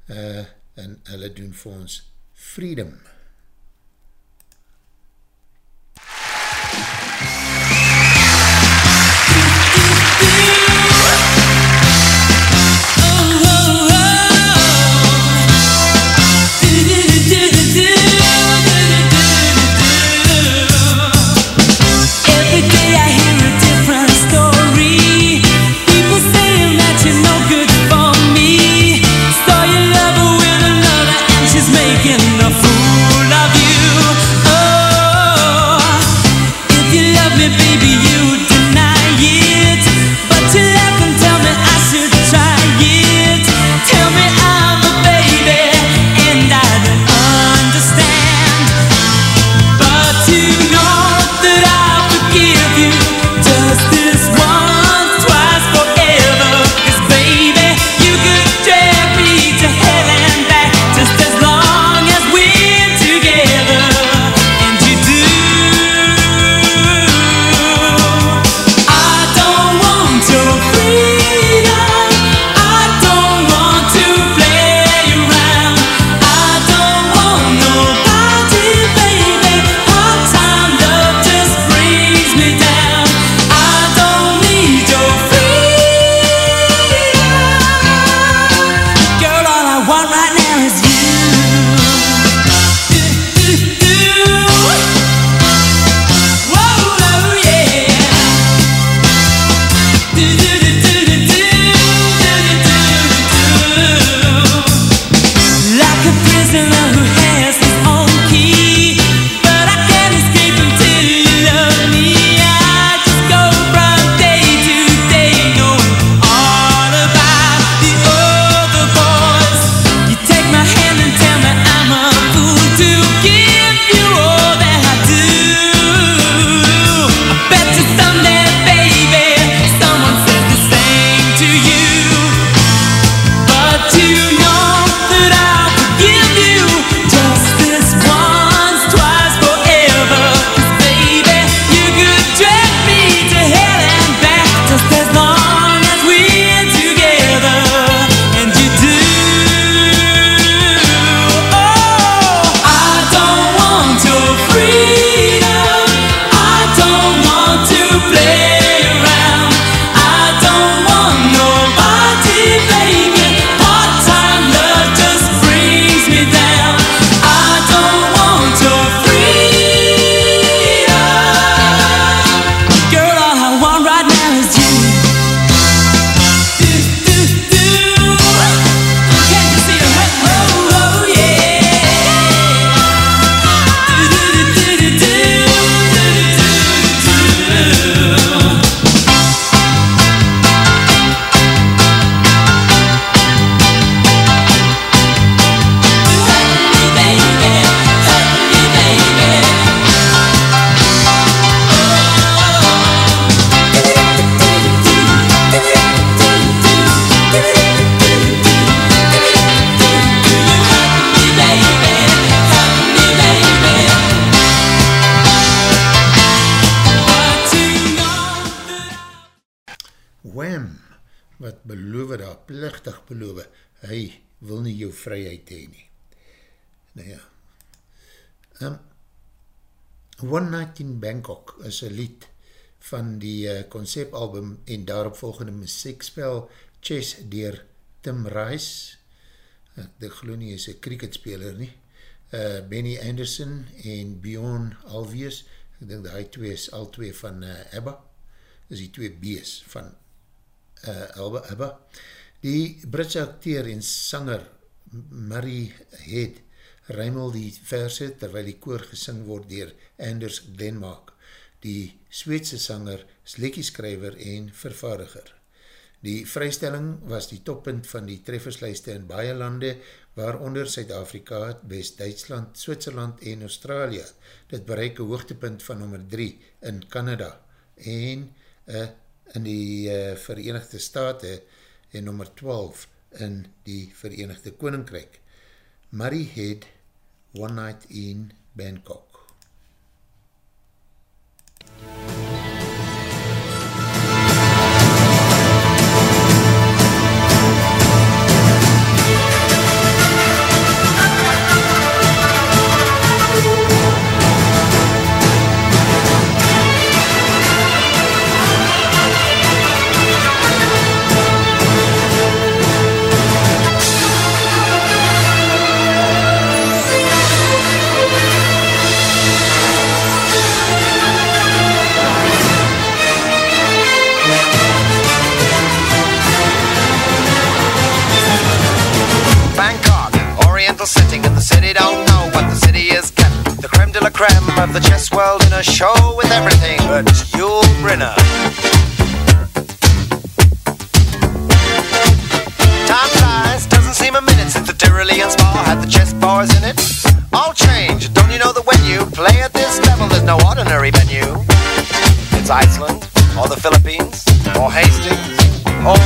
A: uh, en hulle doen vir ons Freedom. Freedom. Is een lied van die uh, conceptalbum en daarop volgende muziekspel Chess dier Tim Rice. Ek geloof nie, is een cricketspeler nie. Uh, Benny Anderson en Bjorn Alvius. Ek denk hy twee is al twee van uh, Abba. Is die twee B's van uh, Alba, Abba. Die Britse acteur en sanger Murray Head ruimel die verse terwyl die koor gesing word dier Anders Denmark, die Sweedse sanger, slikkieskrijver en vervaardiger. Die vrystelling was die toppunt van die trefferslijste in baie lande, waaronder Suid-Afrika, West-Duitsland, Switserland en Australië. Dit bereik een hoogtepunt van nummer 3 in Canada en uh, in die uh, Verenigde Staten en nummer 12 in die Verenigde Koninkrijk. Murray Head, One Night in Bangkok.
K: Bangkok, Oriental setting, and the city don't know what the city is getting. The creme de la creme of the chess world in a show with everything but Yul Brynner. Time flies, doesn't seem a minute since the Tyrolean spa had the chess bars in it. All change, don't you know that when you play at this level, there's no ordinary venue? It's Iceland, or the Philippines, or Hastings, or,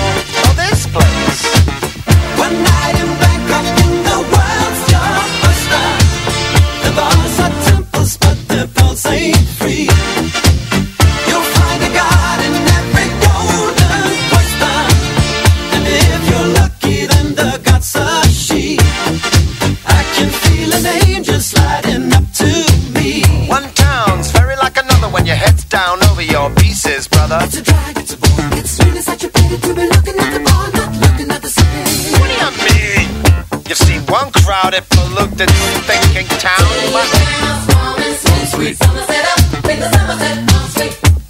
K: crowded, polluted, thinking town, but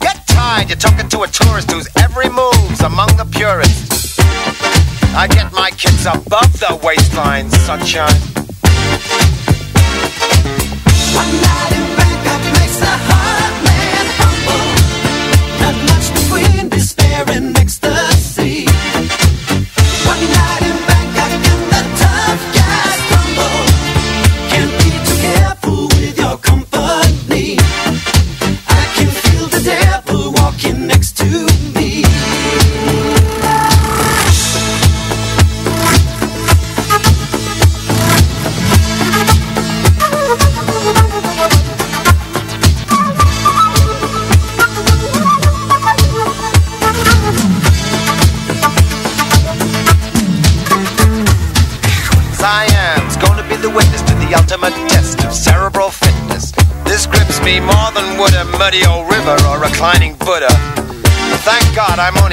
K: get tired. You're talking to a tourist whose every move's among the purists. I get my kids above the waistline, sunshine.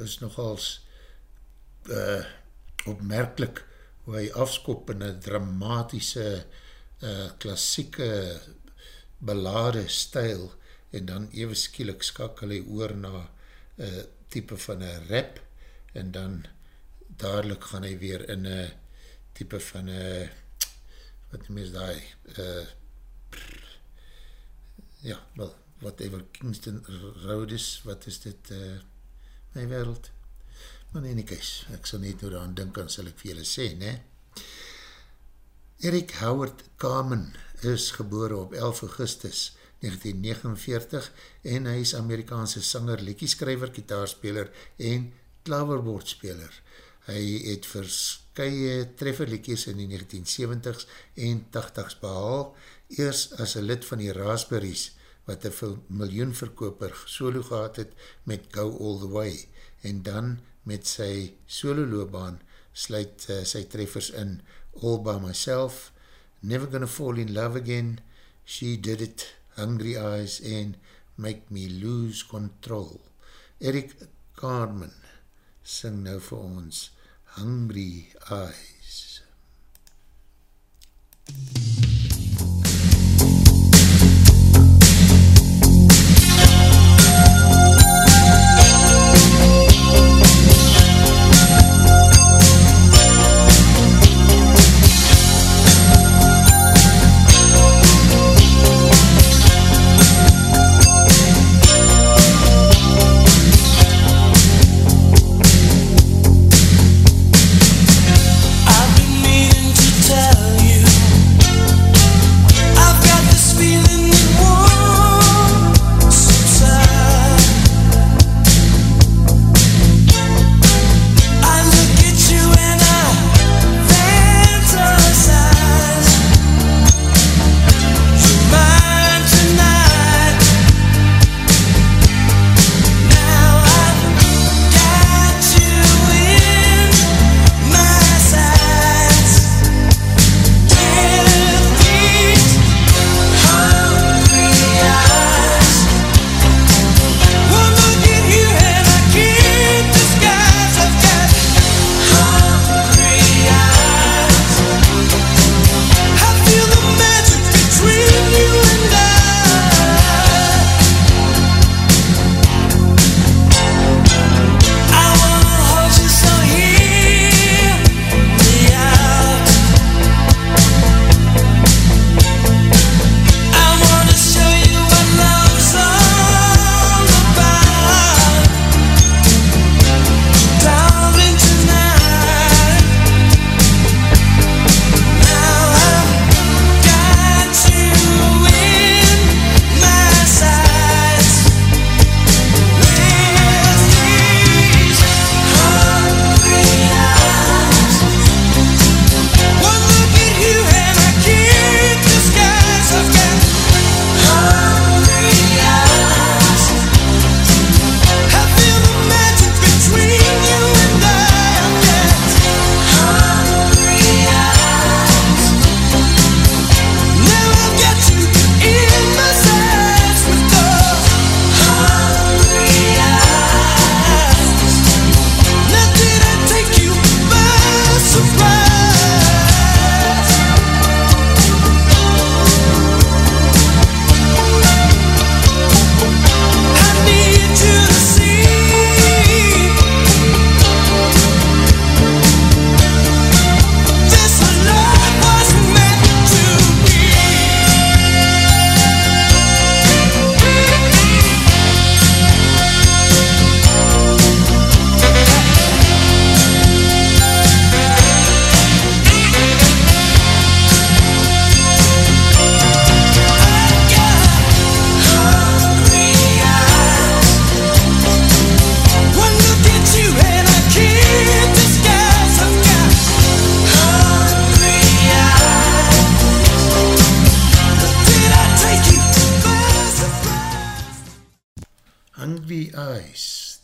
A: is nogals uh, opmerkelijk hoe hy afskop in een dramatische uh, klassieke belade stijl en dan even skielik skakel hy oor na uh, type van een rap en dan dadelijk gaan hy weer in een type van een wat die mens daai uh, ja, wel, whatever Kingston Road is, wat is dit uh, my wereld maar in die kies, ek sal net nou daaraan dink en sal ek vir julle sê, ne Eric Howard Kamen is gebore op 11 augustus 1949 en hy is Amerikaanse sanger, lekkieskrijver, kitaarspeler en klaverboodspeler. Hy het verskye trefferlikkies in die 1970s en 80s behaal, eers as een lid van die Raspberries, wat een miljoenverkoper solo gehad het met Go All The Way, en dan met sy solo loopbaan sluit uh, sy treffers in All By Myself, Never Gonna Fall In Love Again, She Did It, Hungry Eyes en Make Me Lose Control. Eric Carmen sing nou vir ons Hungry Eyes.
H: I've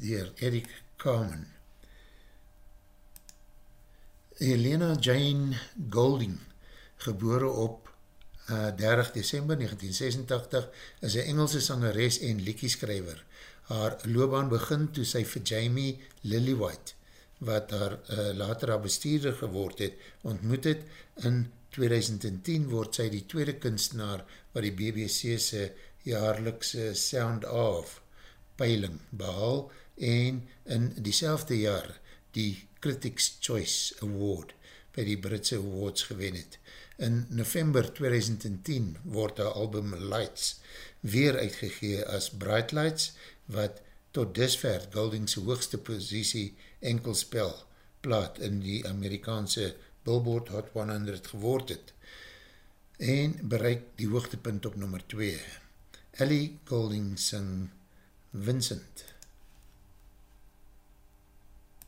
A: dier Eric Carmen. Helena Jane Golding, gebore op uh, 30 december 1986, is een Engelse sangeres en liekieskrijver. Haar loopbaan begin toe sy vir Jamie Lillywhite, wat haar uh, later haar bestuurder geword het, ontmoet het. In 2010 word sy die tweede kunstenaar wat die BBC'se jaarlikse Sound Of peiling behaal en in diezelfde jaar die Critics Choice Award by die Britse Awards gewen het. In november 2010 word haar album Lights weer uitgegee as Bright Lights, wat tot disver Golding's hoogste posiesie enkelspel plaat in die Amerikaanse Billboard Hot 100 geword het en bereik die hoogtepunt op nummer 2. Ellie Golding sing Vincent.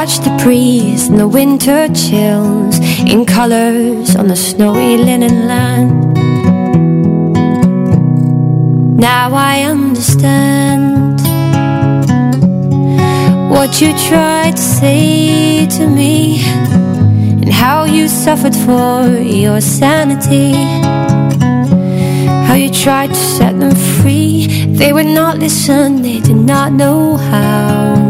B: Catch the breeze and the winter chills In colors on the snowy linen land. Now I understand What you tried to say to me And how you suffered for your sanity. How you tried to set them free. They would not listen, they did not know how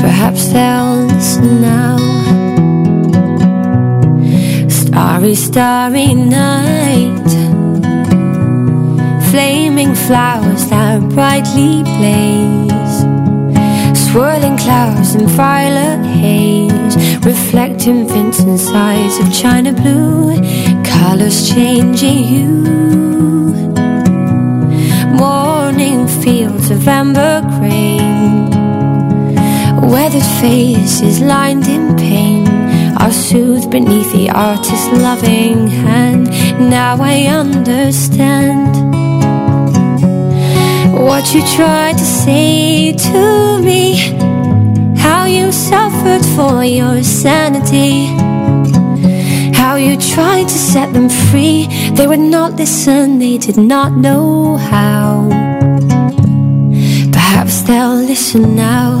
B: Perhaps they'll listen now Starry, starry night. Flaming flowers that brightly blaze. Swirling clouds in violet haze. Reflecting Vincent's eyes of china blue. Colors changing hue. Morning fields of amber grain Weathered faces lined in pain. Are soothed beneath the artist's loving hand. Now I understand What you tried to say to me. How you suffered for your sanity. How you tried to set them free. They would not listen, they did not know how. Perhaps they'll listen now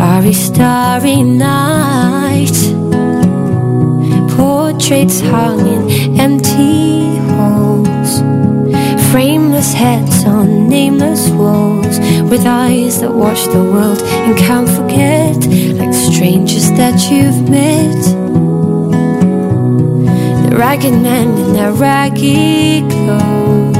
B: Starry, starry night. Portraits hung in empty halls. Frameless heads on nameless walls. With eyes that watch the world and can't forget Like strangers that you've met. The ragged men in their ragged clothes The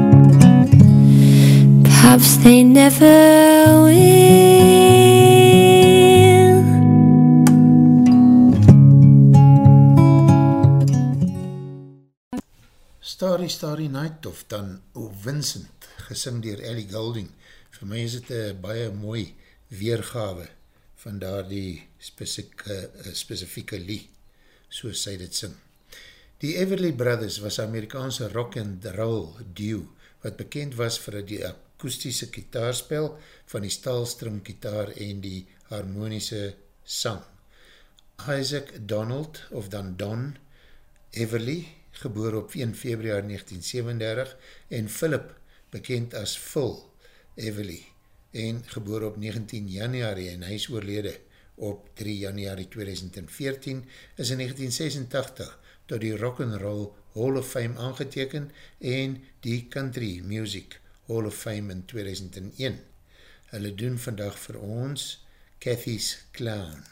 B: Perhaps they never will
A: Starry Starry Night of dan O Vincent, gesing dier Ellie Goulding. Voor my is het een baie mooi weergawe van daar die specifieke, specifieke lie, soos sy dit sing. Die Everly Brothers was Amerikaanse rock and roll duo, wat bekend was vir die akoestische kitaarspel van die stalstring kitaar en die harmonische sang. Isaac Donald, of dan Don Everly, geboor op 1 februari 1937, en Philip, bekend as Phil Everly, en geboor op 19 januari, en hy is oorlede op 3 januari 2014, is in 1986 tot die Rock'n'Roll Hall of Fame aangeteken en die Country Music Hall of Fame in 2001. Hulle doen vandag vir ons Cathy's Clown.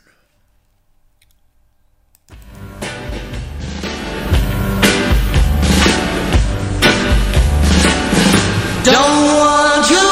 G: Don't want your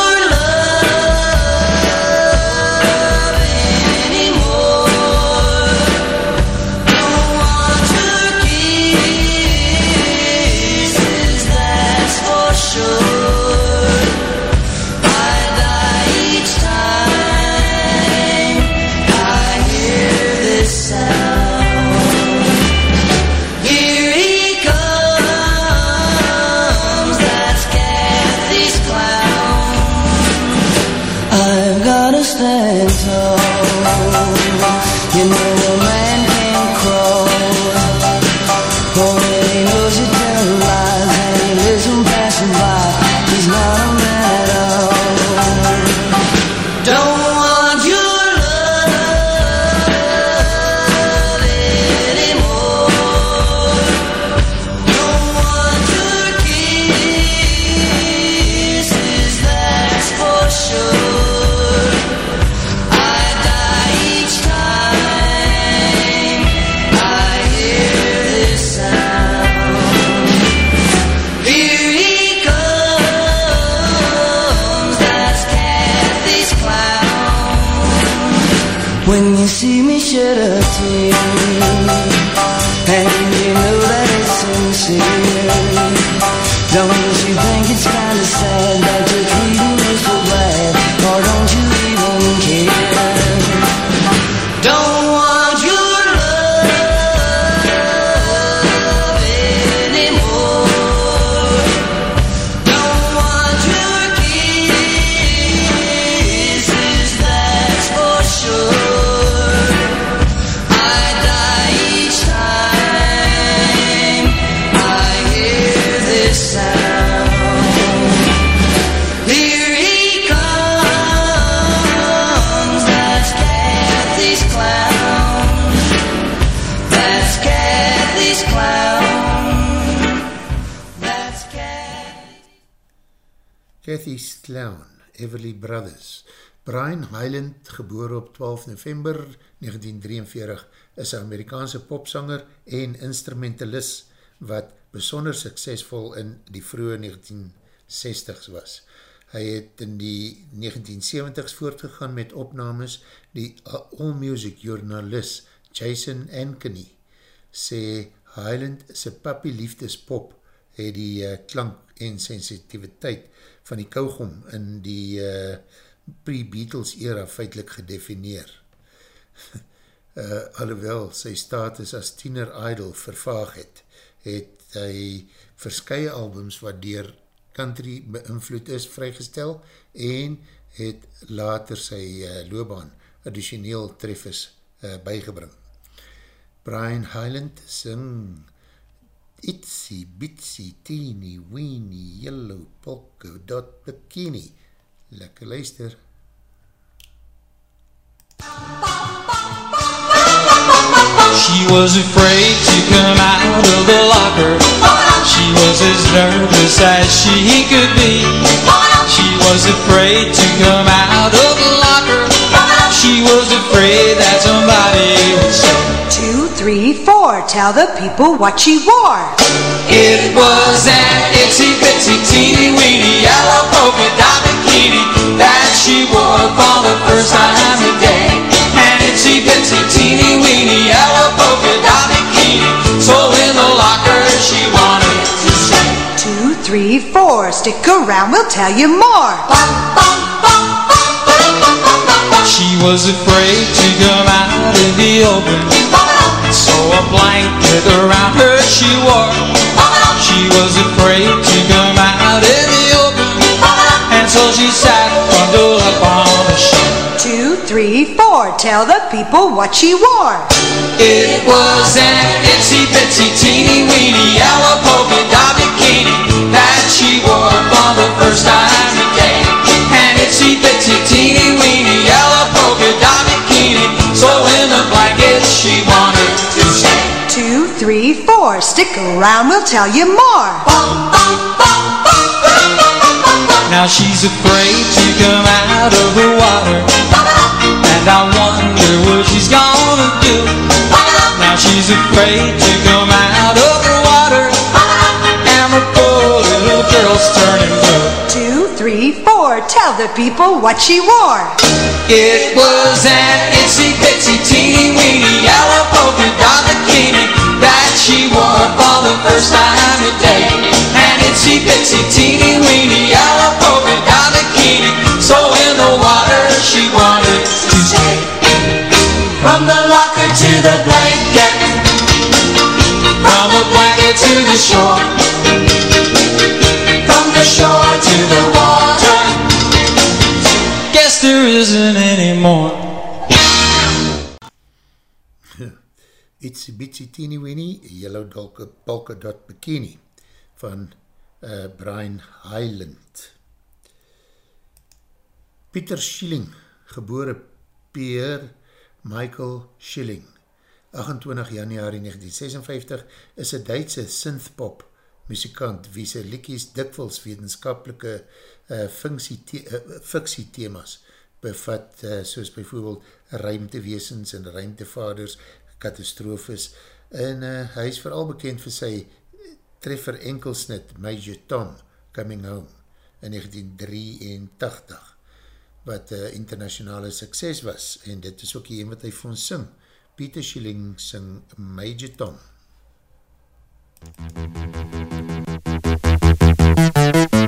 A: Everly Brothers. Brian Hyland, geboor op 12 november 1943, is een Amerikaanse popsanger en instrumentalist wat besonder suksesvol in die vroege 1960s was. Hy het in die 1970s voortgegaan met opnames die all-music journalist Jason Ankeny sê Highland sy papi liefdespop het die uh, klank en sensitiviteit van die kougom in die uh, pre-Beatles era feitlik gedefineer. uh, alhoewel sy status as tiener idol vervaag het, het hy verskye albums wat dier country beïnvloed is vrygestel en het later sy uh, loopbaan additioneel treffers uh, bygebring. Brian Hyland sing Itsy Bitsy Teeny Weeny Yellow Polka Dot Bikini. Lekker luister.
L: She was afraid to come out of the locker. She was as nervous as she could be. She was afraid to come out of the locker. She was afraid that somebody would say,
M: Two, three, four. Tell the people what she wore.
L: It was an itsy bitsy teeny weeny yellow polka dot bikini that she wore for the first time today. An itsy bitsy teeny weeny yellow polka dot bikini. So in the locker she wanted to say,
M: Two, three, four. Stick around, we'll tell you more.
L: She was afraid to come out in the open. So a blanket around her she wore. She was afraid to come out in the open. And so she sat bundled up on a shelf.
M: Two, three, four. Tell the people what she wore.
L: It was an itsy bitsy teeny weeny yellow polka dot bikini that she wore for the first time today. An itsy bitsy teeny weeny polka dot bikini. So in the blanket she wanted to stay.
M: Two, three, four. Stick around, we'll tell you more.
L: Now she's afraid to come out of the water. And I wonder what she's gonna do. Now she's afraid to come out of the water. And the poor little girl's turning blue.
M: Two, three, four. Tell the people what she wore.
L: It was an itsy bitsy teeny weeny yellow polka dot bikini that she wore for the first time today. An itsy bitsy teeny weeny yellow polka dot bikini. So in the water she wanted to stay. From the locker to the blanket, from the blanket to the shore,
A: Itsy Bitsy Teeny Weenie, Yellow Dolke Polka Dot Bikini van uh, Brian Highland. Pieter Schilling, gebore Pierre Michael Schilling, 28 januari 1956, is een Duitse synthpop muzikant wie sy likies dikwels wetenskapelike uh, fiksiethemas bevat, uh, soos bijvoorbeeld ruimtewesens en ruimtevaders, katastrofes, en uh, hy is vooral bekend vir sy treffer enkelsnit Major Tom Coming Home in 1983 wat uh, internationale sukses was. En dit is ook die een wat hy vir ons sing. Peter Schilling sing Major Tom.
N: Standing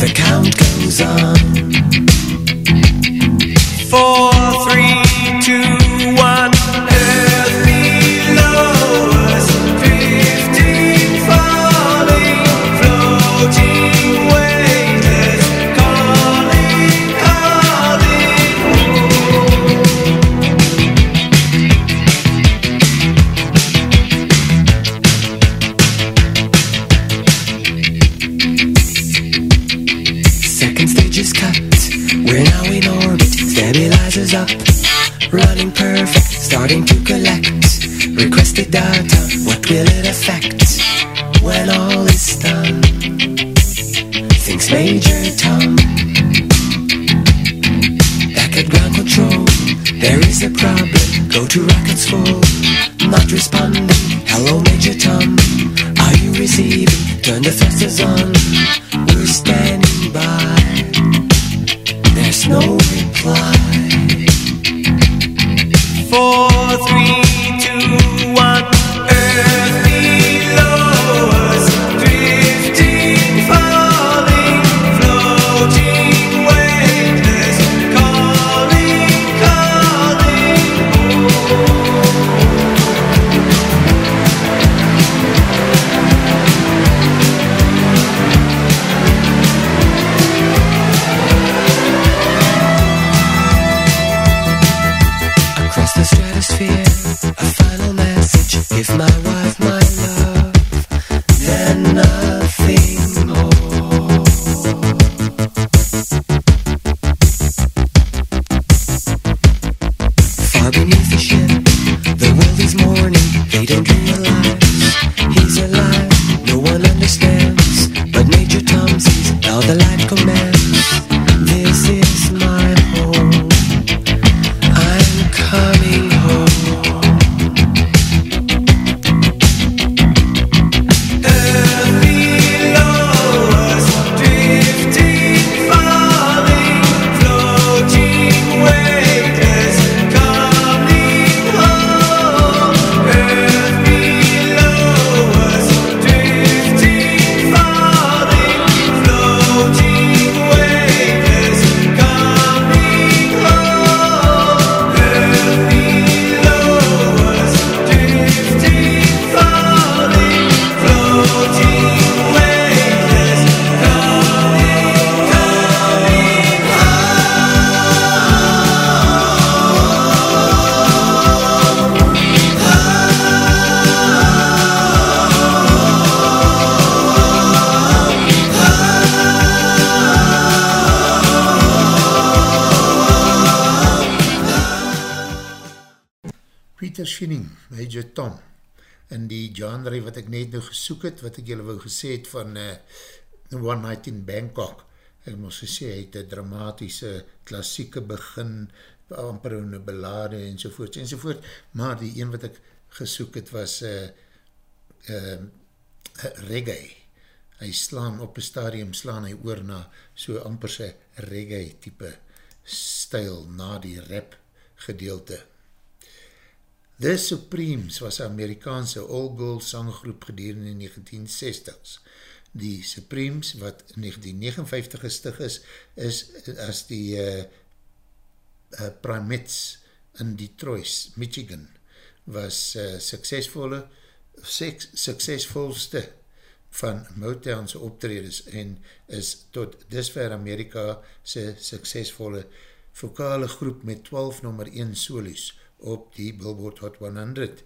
N: The count goes on.
E: Four, three, two, one.
N: Perfect. Starting to collect. Requested data. What will it affect when all mourning. They don't realize
A: gesoek het, wat ek julle wou gesê het van uh, One Night in Bangkok, ek moes gesê, hy het een dramatische, klassieke begin, amper een belade, enzovoort, enzovoort, maar die een wat ek
O: gesoek het was uh, uh, reggae. Hy slaan op een stadium, slaan hy oor na so amper sy reggae type stijl na die rap gedeelte. The Supremes was Amerikaanse all-girl sanggroep gedurende in 1960s. Die Supremes, wat in 1959 gestig is, is as die uh, uh, Primates in Detroit, Michigan, was uh, suksesvolle, suksesvolste van Motown's optreders en is tot disver Amerika sy suksesvolle vokale groep met 12 nummer 1 solis op die Billboard Hot 100.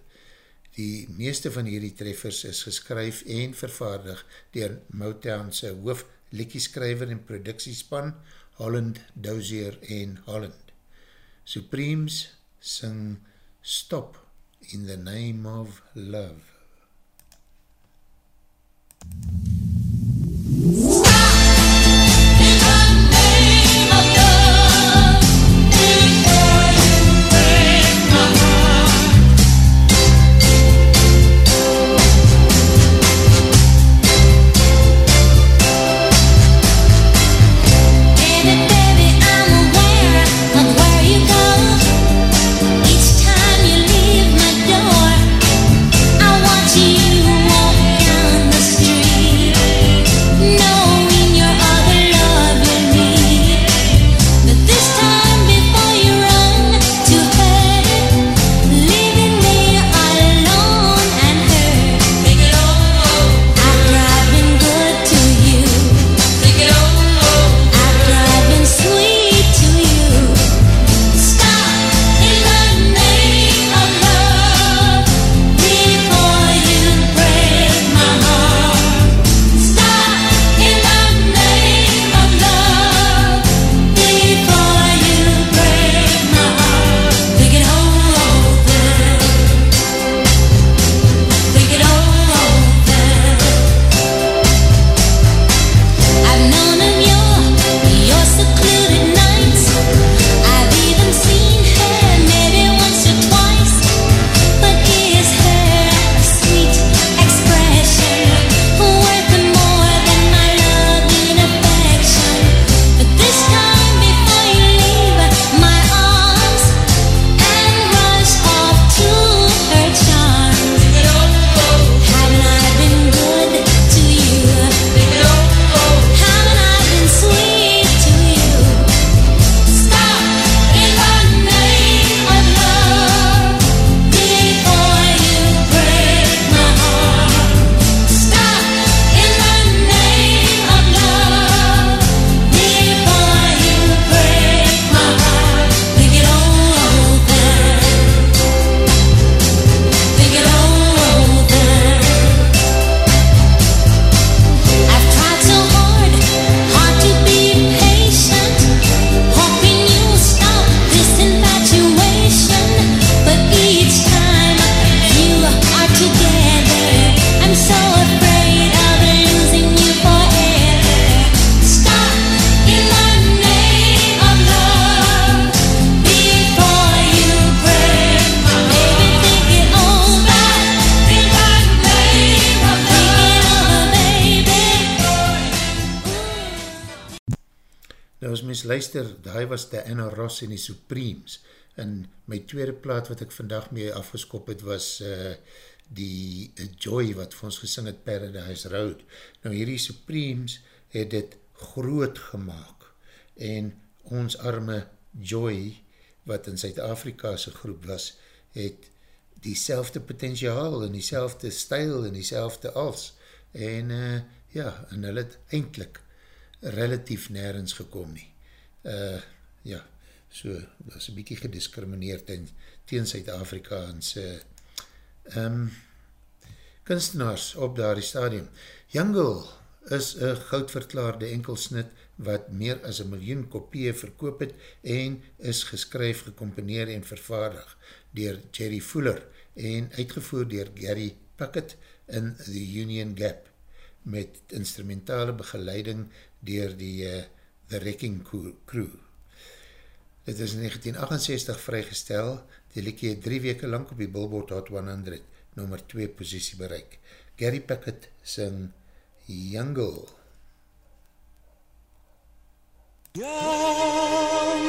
O: Die meeste van hierdie treffers is geskryf en vervaardig dier Motown's hoof lekkieskryver en productiespan Holland, Dozier en Holland. Supremes sing Stop in the Name of Love. luister, was Diana Ross en die Supremes, en my tweede plaat wat ek vandag mee afgeskop het, was uh, die uh, Joy, wat vir ons gesing het, Paradise Road. Nou hierdie Supremes het dit groot gemaakt, en ons arme Joy, wat in Zuid-Afrika's groep was, het die selfde potentiaal, en die selfde stijl, en die selfde als, en uh, ja, en hulle het eindelijk relatief nergens gekom nie. Uh, ja, so, dat is een bykie gediscrimineerd in, tegen Zuid-Afrikaanse um, kunstenaars op daar die stadium. Jungle is een goudverklaarde enkelsnit wat meer as een miljoen kopieë verkoop het en is geskryf, gecomponeer en vervaardig dier Jerry Fuller en uitgevoer dier Gary Puckett in The Union Gap met instrumentale begeleiding dier die uh, The Wrecking Crew. Dit is in 1968 vrygestel
A: Die liekie het drie weke lang op die Billboard Hot 100 nummer 2 posiesie bereik. Gary Pickett sing Jungle.
E: Girl,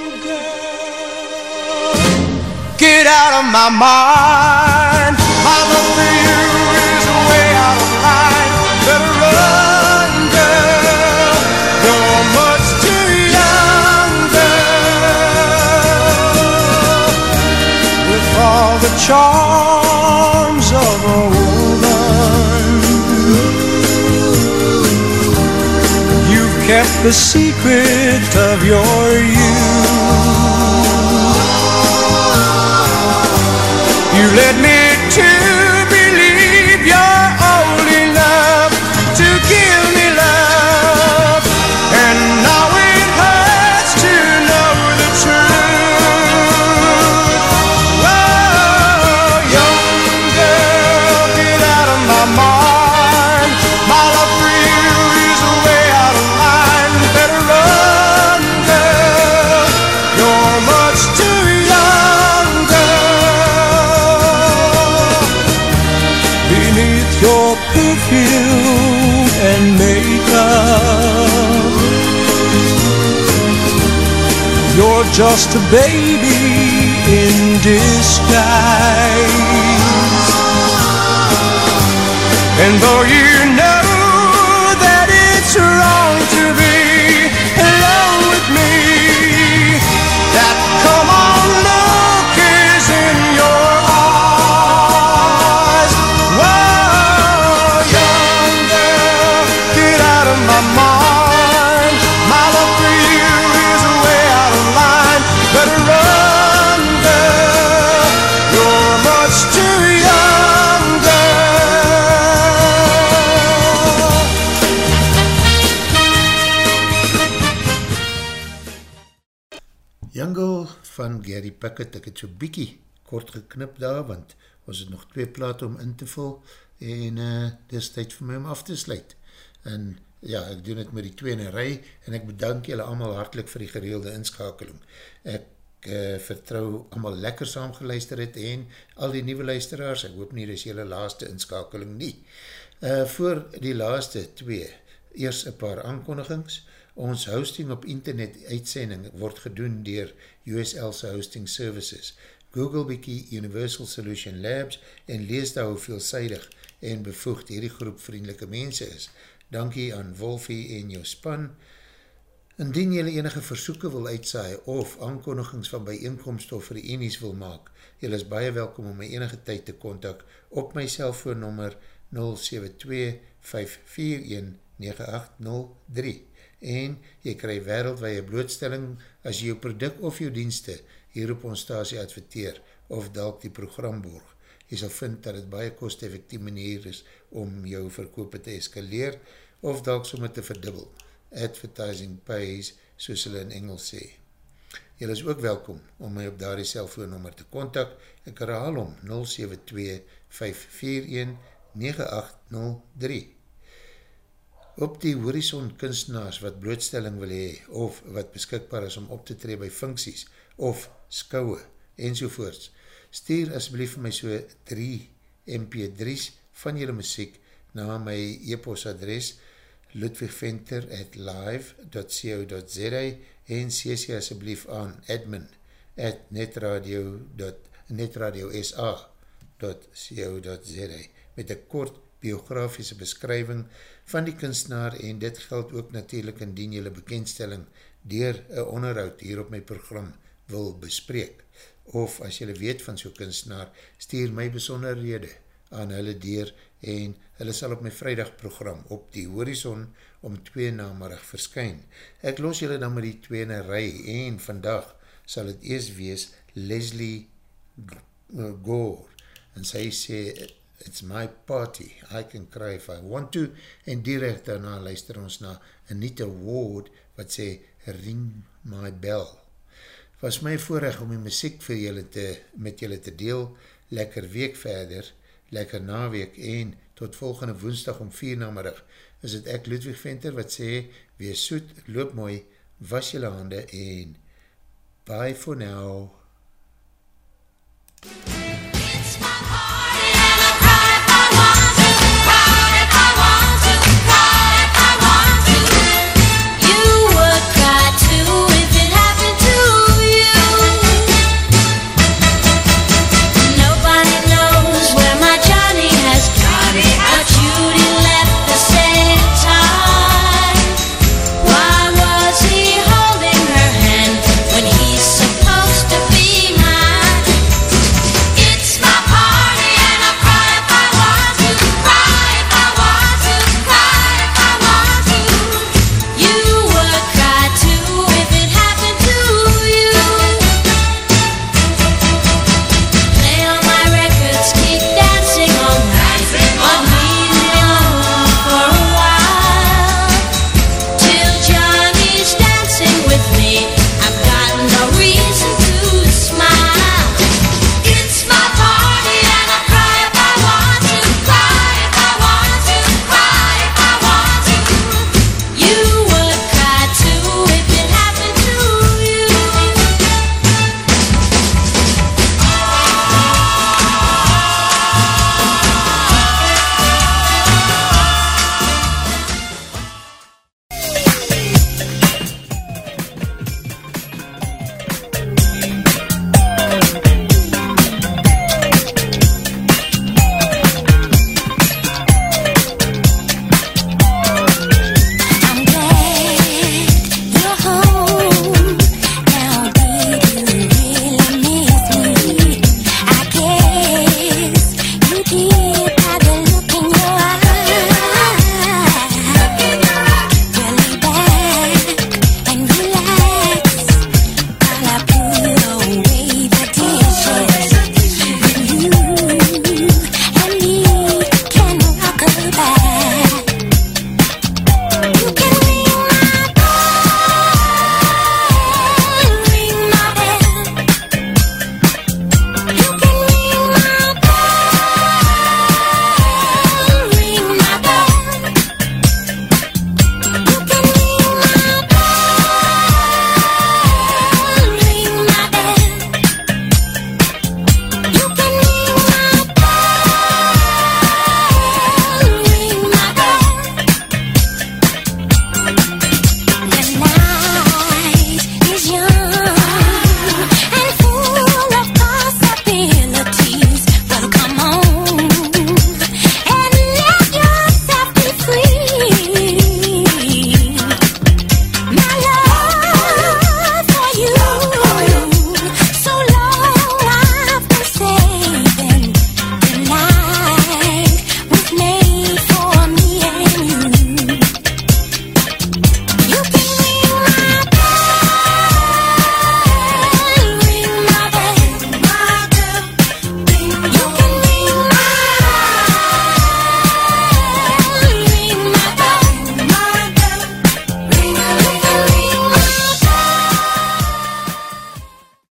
E: get out of my mind. My love for you is way out of line. The secret of your youth. You led me to just a baby in disguise.
A: Pickett, ek het so bykie kort geknip daar, want ons het nog twee plaat om in te vul, en uh, dit is tyd vir my om af te sluit. En ja, ek doen het met die twee in een rij, en ek bedank julle allemaal hartelijk vir die gereelde inskakeling. Ek uh, vertrouw allemaal lekker saam geluister het, en al die nieuwe luisteraars, ek hoop nie, dit is julle laaste inskakeling nie. Uh, voor die laaste twee, eers een paar aankondigings, Ons hosting op internet uitsending word gedoen dier USL's Hosting Services. Google bykie Universal Solution Labs en lees daar hoe veelzijdig en bevoegd hierdie groep vriendelike mense is. Dankie aan Wolfie en jou span. Indien jylle enige versoeken wil uitsaai of aankondigings van bijeenkomst of reenies wil maak, jylle is baie welkom om my enige tyd te kontak op my cellfoonnummer 072 541 9803 en jy krij wereldwaie blootstelling as jy jou product of jou dienste hier op ons stasie adverteer of dalk die program borg. Jy sal vind dat het baie kost-effectief manier is om jou verkoop te eskaleer of dalk sommer te verdubbel. Advertising pays, soos hulle in Engels sê. Jy is ook welkom om my op daar die cellfoonnummer te kontak. Ek herhaal om 072 541 9803 op die horizon kunstenaars wat blootstelling wil hee of wat beskikbaar is om op te tree by funksies of skouwe enzovoorts, stuur asblief my so 3 mp3's van jylle muziek na my e-postadres ludwigventer at live.co.za en cc asblief aan admin at netradio.sa.co.za met een kort biografiese beskrywing van die kunstenaar en dit geld ook natuurlijk indien jylle bekendstelling dier een onderhoud hier op my program wil bespreek. Of as jylle weet van so'n kunstenaar, stuur my besonderhede aan hulle dier en hulle sal op my vrijdag program op die horizon om twee namarig verskyn. Ek los jylle dan met die twee in een rij en vandag sal het eers wees Leslie Gore en sy sê It's my party, I can cry if I want to, en direct daarna luister ons na Anita Ward, wat sê, ring my bell. Was my voorrecht om die muziek vir julle te, met julle te deel, lekker week verder, lekker naweek, en tot volgende woensdag om vier namerig, is het ek Ludwig Venter, wat sê, wees soet, loop mooi, was julle hande, en bye for now.